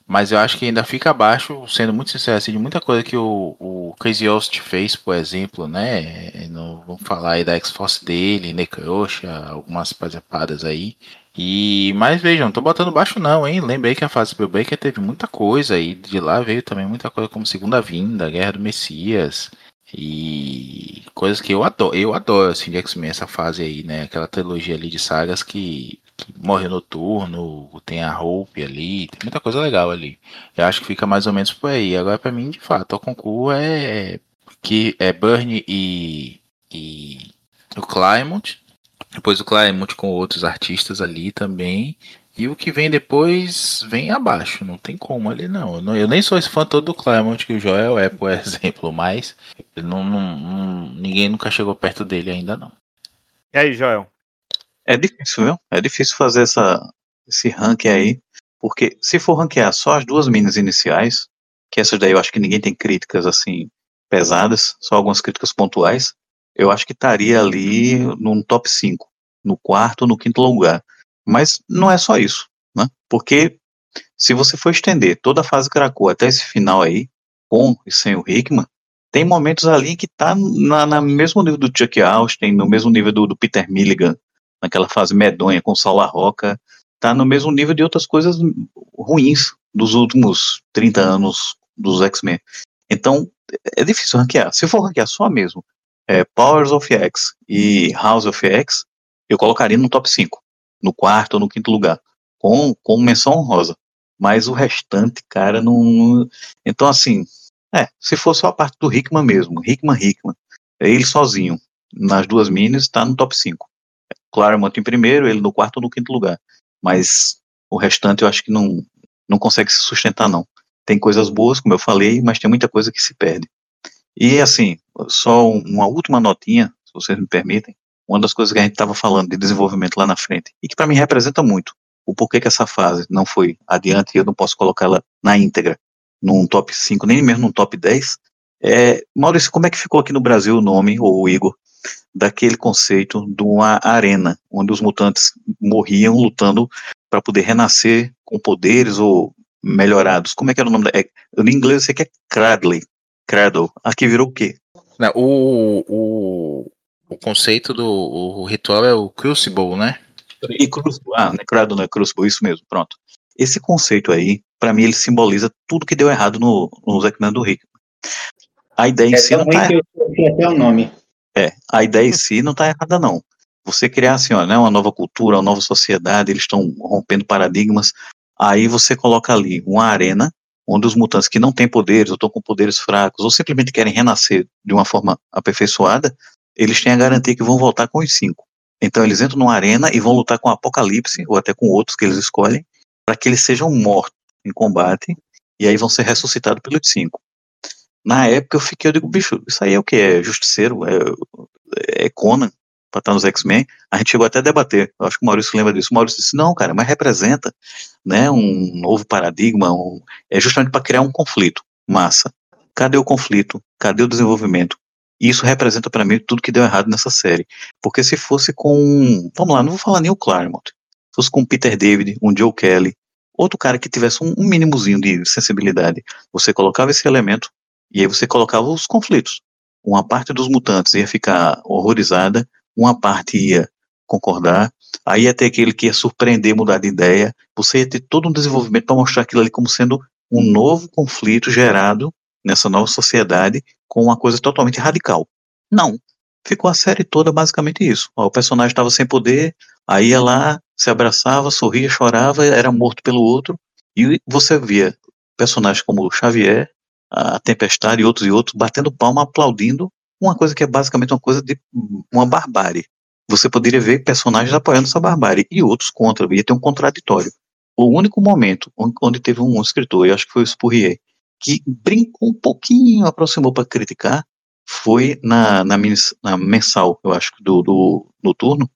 Mas eu acho que ainda fica abaixo, sendo muito sincero, assim, de muita coisa que o, o Crazy Host fez, por exemplo, né? No, vamos falar aí da X-Force dele, Necrosha, algumas pazepadas aí. E, mas vejam, não tô botando baixo não, hein? Lembrei que a fase Bill Baker teve muita coisa e de lá veio também muita coisa como Segunda Vinda, Guerra do Messias e coisas que eu adoro, eu adoro assim de X-Men essa fase aí, né? Aquela trilogia ali de sagas que morre noturno, tem a Hope ali, tem muita coisa legal ali. Eu acho que fica mais ou menos por aí. Agora para mim, de fato, o concurso é que é Burn e, e o Climate depois o Claremont com outros artistas ali também. E o que vem depois vem abaixo, não tem como ali não. Eu nem sou esse fã todo do Claremont que o Joel é, por exemplo, mas não, não, não, ninguém nunca chegou perto dele ainda não. E aí, Joel? É difícil, viu? É difícil fazer essa, esse ranking aí, porque se for ranquear só as duas minas iniciais, que essas daí eu acho que ninguém tem críticas assim pesadas, só algumas críticas pontuais, eu acho que estaria ali num top 5, no quarto ou no quinto lugar. Mas não é só isso, né? Porque se você for estender toda a fase Krakow até esse final aí, com e sem o Hickman, tem momentos ali que tá na, na mesmo nível do Chuck Austin, no mesmo nível do, do Peter Milligan, naquela fase medonha com Saul Roca, tá no mesmo nível de outras coisas ruins dos últimos 30 anos dos X-Men. Então, é difícil ranquear. Se for ranquear só mesmo é, Powers of X e House of X, eu colocaria no top 5, no quarto ou no quinto lugar, com, com menção honrosa. Mas o restante, cara, não. Então, assim, é, se for só a parte do Hickman mesmo, Hickman, Hickman, ele sozinho, nas duas minis, está no top 5. Claremont em primeiro, ele no quarto ou no quinto lugar. Mas o restante eu acho que não, não consegue se sustentar, não. Tem coisas boas, como eu falei, mas tem muita coisa que se perde. E assim, só uma última notinha, se vocês me permitem, uma das coisas que a gente estava falando de desenvolvimento lá na frente, e que para mim representa muito o porquê que essa fase não foi adiante e eu não posso colocá-la na íntegra, num top 5, nem mesmo num top 10, é, Maurício, como é que ficou aqui no Brasil o nome, ou o Igor, daquele conceito de uma arena, onde os mutantes morriam lutando para poder renascer com poderes ou melhorados. Como é que era o nome? Da, é, em inglês eu sei que é Cradley, Cradle. Aqui virou o quê? Não, o, o, o conceito do o ritual é o Crucible, né? E Crucible, ah, não é Cradle, não é Crucible, isso mesmo, pronto. Esse conceito aí, para mim, ele simboliza tudo que deu errado no, no Zackman do Rick. A ideia em é si não tá até o nome. É, a ideia em si não tá errada, não. Você criar assim, ó, né, uma nova cultura, uma nova sociedade, eles estão rompendo paradigmas. Aí você coloca ali uma arena onde os mutantes que não têm poderes, ou estão com poderes fracos, ou simplesmente querem renascer de uma forma aperfeiçoada, eles têm a garantia que vão voltar com os cinco. Então eles entram numa arena e vão lutar com o Apocalipse, ou até com outros que eles escolhem, para que eles sejam mortos em combate, e aí vão ser ressuscitados pelos cinco. Na época eu fiquei, eu digo, bicho, isso aí é o que? É Justiceiro? É, é Conan? para estar nos X-Men, a gente chegou até a debater. Eu acho que o Maurício lembra disso. O Maurício disse: não, cara, mas representa né, um novo paradigma, um, é justamente para criar um conflito. Massa. Cadê o conflito? Cadê o desenvolvimento? Isso representa para mim tudo que deu errado nessa série. Porque se fosse com. Vamos lá, não vou falar nem o Claremont. Se fosse com Peter David, um Joe Kelly, outro cara que tivesse um, um mínimozinho de sensibilidade, você colocava esse elemento e aí você colocava os conflitos. Uma parte dos mutantes ia ficar horrorizada, uma parte ia concordar, aí ia ter aquele que ia surpreender, mudar de ideia, você ia ter todo um desenvolvimento para mostrar aquilo ali como sendo um novo conflito gerado nessa nova sociedade com uma coisa totalmente radical. Não. Ficou a série toda basicamente isso. o personagem estava sem poder, aí ia lá, se abraçava, sorria, chorava, era morto pelo outro, e você via personagens como Xavier, a Tempestade e outros e outros batendo palma, aplaudindo uma coisa que é basicamente uma coisa de uma barbárie. Você poderia ver personagens apoiando essa barbárie e outros contra, ia ter um contraditório. O único momento onde teve um escritor, eu acho que foi o Spurrier, que brincou um pouquinho, aproximou para criticar, foi na, na, na, mensal, eu acho, do, do noturno,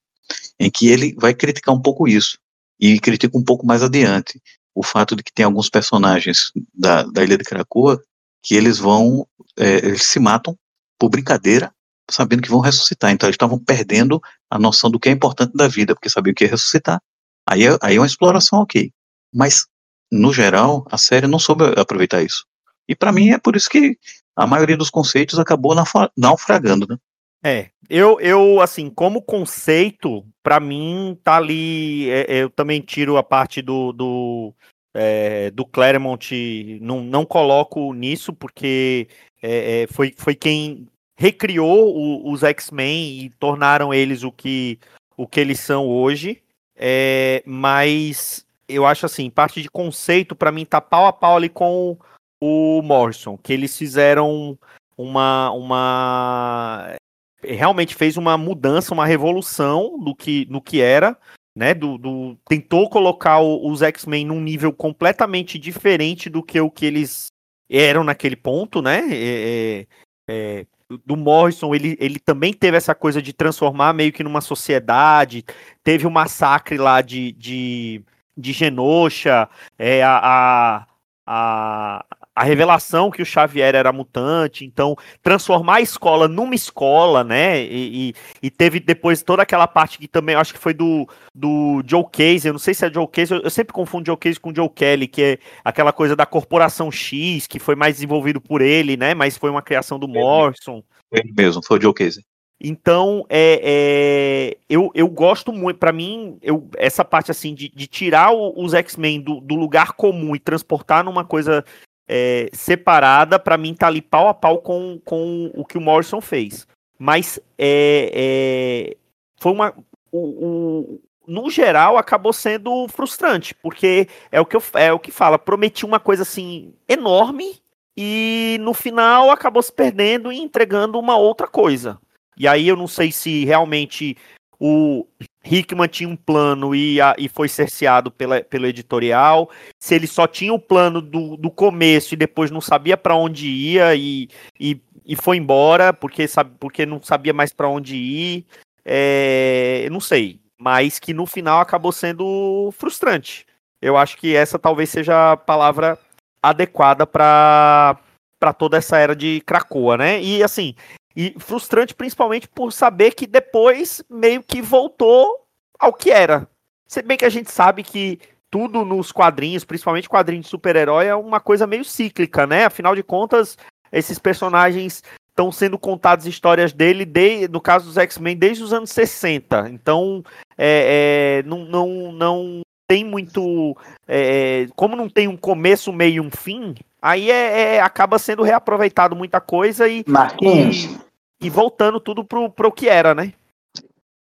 em que ele vai criticar um pouco isso. E critica um pouco mais adiante o fato de que tem alguns personagens da, da Ilha de Krakoa que eles vão, é, eles se matam por brincadeira, sabendo que vão ressuscitar. Então eles estavam perdendo a noção do que é importante da vida, porque sabiam que ia ressuscitar. Aí é, aí é uma exploração ok. Mas, no geral, a série não soube aproveitar isso. E para mim é por isso que a maioria dos conceitos acabou naufragando, né? É, eu, eu assim, como conceito, para mim tá ali. É, eu também tiro a parte do, do, é, do Claremont, não, não coloco nisso, porque é, é, foi, foi quem recriou o, os X-Men e tornaram eles o que, o que eles são hoje. É, mas eu acho assim, parte de conceito, para mim, tá pau a pau ali com o Morrison, que eles fizeram uma, uma realmente fez uma mudança, uma revolução do que, no que era, né? Do, do tentou colocar o, os X-Men num nível completamente diferente do que o que eles eram naquele ponto, né? É, é, é do Morrison, ele, ele também teve essa coisa de transformar meio que numa sociedade. Teve um massacre lá de, de, de Genosha, é, a, a, a revelação que o Xavier era mutante, então transformar a escola numa escola, né? E, e, e, teve depois toda aquela parte que também acho que foi do, do Joe Case, eu não sei se é Joe Case, eu, eu, sempre confundo Joe Case com Joe Kelly, que é aquela coisa da corporação X, que foi mais desenvolvido por ele, né? Mas foi uma criação do Morrison. Ele mesmo, foi o Joe Case. Então, é, é, eu, eu gosto muito, para mim, eu, essa parte assim de, de tirar o, os X-Men do, do, lugar comum e transportar numa coisa é, separada, para mim tá ali pau a pau com, com o que o Morrison fez. Mas é, é, foi uma. O, o, no geral, acabou sendo frustrante, porque é o que eu, é o que fala, prometi uma coisa assim enorme e no final acabou se perdendo e entregando uma outra coisa. E aí eu não sei se realmente o Hickman tinha um plano e, a, e foi cerceado pela, pelo editorial, se ele só tinha o plano do, do começo e depois não sabia para onde ia e, e, e, foi embora porque, sabe, porque não sabia mais para onde ir, é, não sei, mas que no final acabou sendo frustrante. Eu acho que essa talvez seja a palavra adequada para para toda essa era de Cracoa, né? E assim, e frustrante principalmente por saber que depois meio que voltou ao que era. Se bem que a gente sabe que tudo nos quadrinhos, principalmente quadrinhos de super-herói, é uma coisa meio cíclica, né? Afinal de contas, esses personagens estão sendo contados histórias dele, de, no caso dos X-Men, desde os anos 60. Então, é, é, não, não, não tem muito. É, como não tem um começo, meio e um fim, aí é, é acaba sendo reaproveitado muita coisa e. Marquinhos. E, e voltando tudo pro, pro que era, né?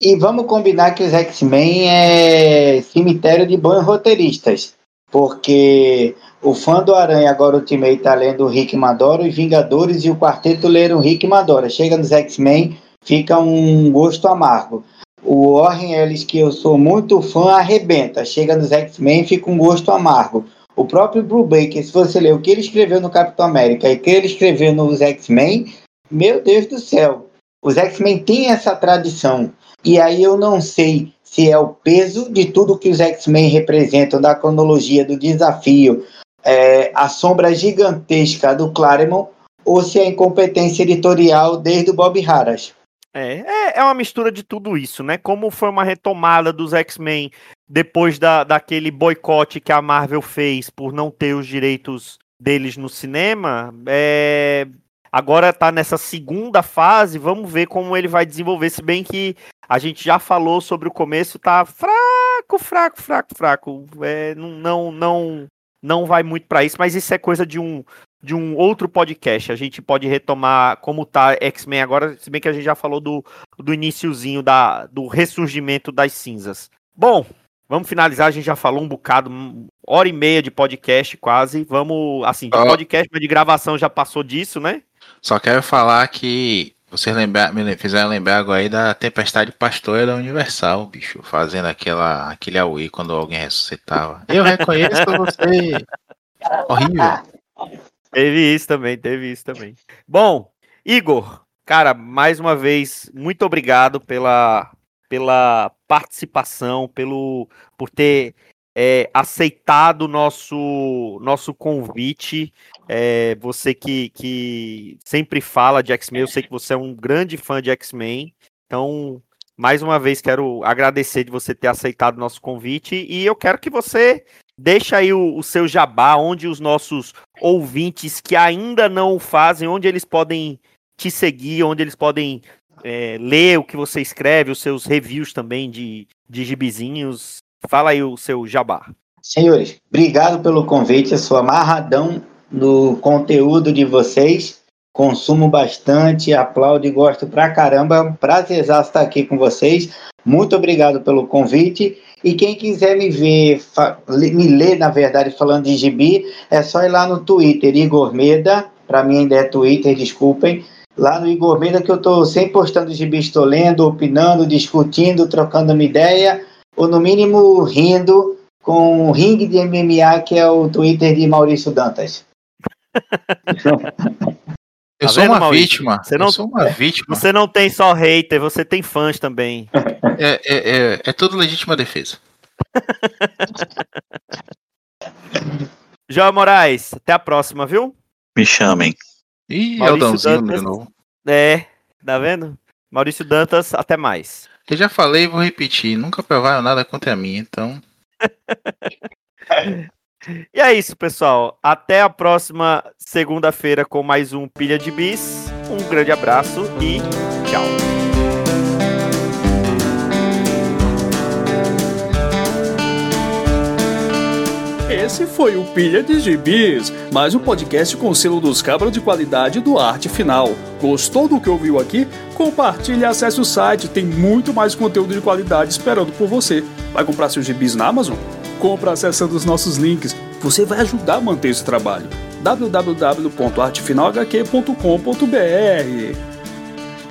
E vamos combinar que os X-Men é cemitério de bons roteiristas. Porque o fã do Aranha, agora o Ultimate, tá lendo o Rick Madora, os Vingadores e o Quarteto leram o Rick Madora. Chega nos X-Men, fica um gosto amargo. O Warren Ellis, que eu sou muito fã, arrebenta. Chega nos X-Men, fica um gosto amargo. O próprio Blue Baker, se você ler o que ele escreveu no Capitão América e o que ele escreveu nos X-Men, meu Deus do céu, os X-Men têm essa tradição. E aí eu não sei se é o peso de tudo que os X-Men representam da cronologia do desafio, é, a sombra gigantesca do Claremont, ou se é a incompetência editorial desde o Bob Harras. É, é, é uma mistura de tudo isso, né? Como foi uma retomada dos X-Men depois da, daquele boicote que a Marvel fez por não ter os direitos deles no cinema, é, Agora está nessa segunda fase, vamos ver como ele vai desenvolver, se bem que a gente já falou sobre o começo, tá fraco, fraco, fraco, fraco. É, não, não, não, não vai muito para isso, mas isso é coisa de um de um outro podcast. A gente pode retomar como tá X-Men agora, se bem que a gente já falou do, do iníciozinho da, do ressurgimento das cinzas. Bom, Vamos finalizar, a gente já falou um bocado, hora e meia de podcast quase. Vamos, assim, de oh. podcast, mas de gravação já passou disso, né? Só quero falar que vocês lembrar, me fizeram lembrar agora aí da Tempestade Pastora da Universal, bicho, fazendo aquela, aquele Aui quando alguém ressuscitava. Eu reconheço você. Horrível. Teve isso também, teve isso também. Bom, Igor, cara, mais uma vez, muito obrigado pela, pela participação, pelo por ter é, aceitado nosso nosso convite. É, você que, que sempre fala de X-Men, eu sei que você é um grande fã de X-Men. Então, mais uma vez, quero agradecer de você ter aceitado nosso convite e eu quero que você deixe aí o, o seu jabá, onde os nossos ouvintes que ainda não o fazem, onde eles podem te seguir, onde eles podem é, ler o que você escreve, os seus reviews também de, de gibizinhos. Fala aí o seu jabá. Senhores, obrigado pelo convite. Eu sou amarradão no conteúdo de vocês. Consumo bastante, aplaudo e gosto pra caramba. Prazer estar aqui com vocês. Muito obrigado pelo convite. E quem quiser me ver, me ler, na verdade, falando de gibi, é só ir lá no Twitter, Igor Meda. Para mim ainda é Twitter, desculpem. Lá no Igor Meda, que eu estou sempre postando gibi, estou lendo, opinando, discutindo, trocando uma ideia, ou no mínimo rindo com o ringue de MMA, que é o Twitter de Maurício Dantas. Eu tá sou vendo, uma Maurício? vítima. Você não, eu sou uma vítima. Você não tem só hater, você tem fãs também. É, é, é, é tudo legítima defesa. João Moraes, até a próxima, viu? Me chamem. Ih, Aldãozinho de novo. É, tá vendo? Maurício Dantas, até mais. Eu já falei e vou repetir. Nunca provaram nada contra mim, então. E é isso, pessoal. Até a próxima segunda-feira com mais um Pilha de Bis. Um grande abraço e tchau. Esse foi o Pilha de Gibis, mais um podcast com selo dos cabras de qualidade do Arte Final. Gostou do que ouviu aqui? Compartilhe e acesse o site, tem muito mais conteúdo de qualidade esperando por você. Vai comprar seus gibis na Amazon? compra acessando os nossos links. Você vai ajudar a manter esse trabalho. www.artefinalhq.com.br